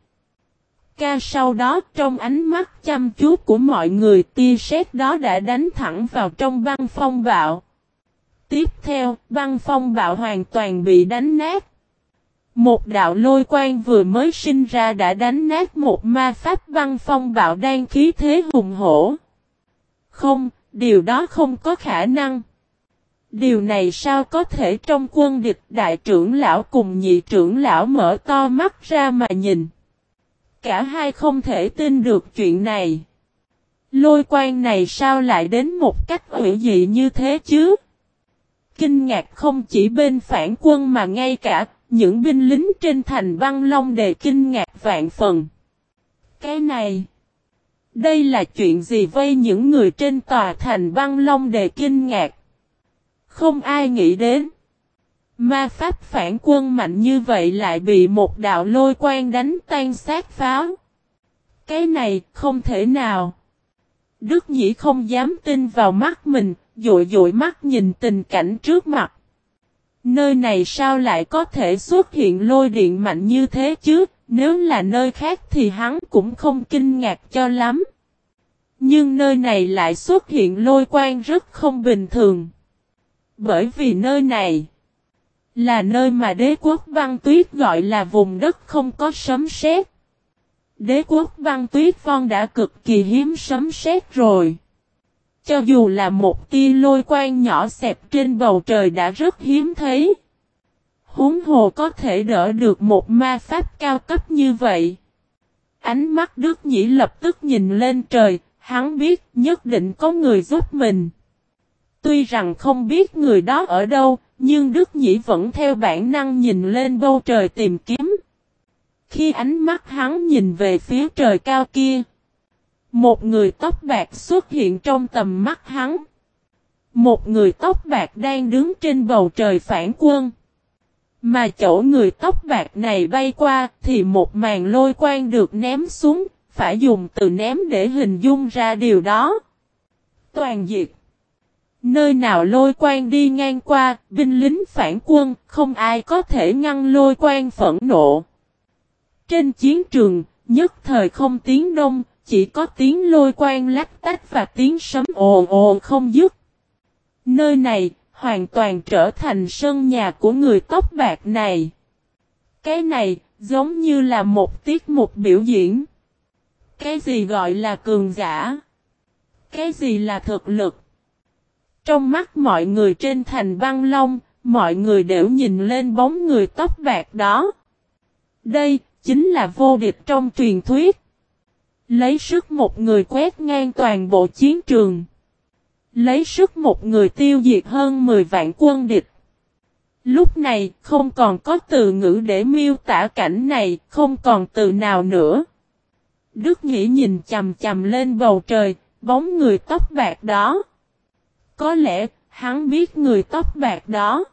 Ca sau đó trong ánh mắt chăm chú của mọi người tia sét đó đã đánh thẳng vào trong băng phong bạo. Tiếp theo, băng phong bạo hoàn toàn bị đánh nát. Một đạo lôi quang vừa mới sinh ra đã đánh nát một ma pháp băng phong bạo đang khí thế hùng hổ. Không, điều đó không có khả năng. Điều này sao có thể trong quân địch đại trưởng lão cùng nhị trưởng lão mở to mắt ra mà nhìn. Cả hai không thể tin được chuyện này. Lôi quan này sao lại đến một cách hữu dị như thế chứ? Kinh ngạc không chỉ bên phản quân mà ngay cả những binh lính trên thành băng long đề kinh ngạc vạn phần. Cái này, đây là chuyện gì vây những người trên tòa thành băng long đề kinh ngạc? Không ai nghĩ đến. Ma pháp phản quân mạnh như vậy lại bị một đạo lôi quang đánh tan sát pháo. Cái này không thể nào. Đức Nhĩ không dám tin vào mắt mình, dội dội mắt nhìn tình cảnh trước mặt. Nơi này sao lại có thể xuất hiện lôi điện mạnh như thế chứ, nếu là nơi khác thì hắn cũng không kinh ngạc cho lắm. Nhưng nơi này lại xuất hiện lôi quang rất không bình thường. Bởi vì nơi này là nơi mà đế quốc băng tuyết gọi là vùng đất không có sấm sét. Đế quốc băng tuyết von đã cực kỳ hiếm sấm sét rồi. Cho dù là một tia lôi quang nhỏ xẹp trên bầu trời đã rất hiếm thấy. Húng hồ có thể đỡ được một ma pháp cao cấp như vậy. Ánh mắt Đức Nhĩ lập tức nhìn lên trời, hắn biết nhất định có người giúp mình. Tuy rằng không biết người đó ở đâu, nhưng Đức Nhĩ vẫn theo bản năng nhìn lên bầu trời tìm kiếm. Khi ánh mắt hắn nhìn về phía trời cao kia, một người tóc bạc xuất hiện trong tầm mắt hắn. Một người tóc bạc đang đứng trên bầu trời phản quân. Mà chỗ người tóc bạc này bay qua thì một màn lôi quang được ném xuống, phải dùng từ ném để hình dung ra điều đó. Toàn diệt. Nơi nào lôi quang đi ngang qua, binh lính phản quân, không ai có thể ngăn lôi quang phẫn nộ. Trên chiến trường, Nhất thời không tiếng đông, chỉ có tiếng lôi quang lách tách và tiếng sấm ồn ồn không dứt. Nơi này, hoàn toàn trở thành sân nhà của người tóc bạc này. Cái này, giống như là một tiết mục biểu diễn. Cái gì gọi là cường giả? Cái gì là thực lực? Trong mắt mọi người trên thành băng long, mọi người đều nhìn lên bóng người tóc bạc đó. Đây, chính là vô địch trong truyền thuyết. Lấy sức một người quét ngang toàn bộ chiến trường. Lấy sức một người tiêu diệt hơn 10 vạn quân địch. Lúc này không còn có từ ngữ để miêu tả cảnh này, không còn từ nào nữa. Đức Nghĩ nhìn chầm chầm lên bầu trời, bóng người tóc bạc đó. Có lẽ hắn biết người tóc bạc đó.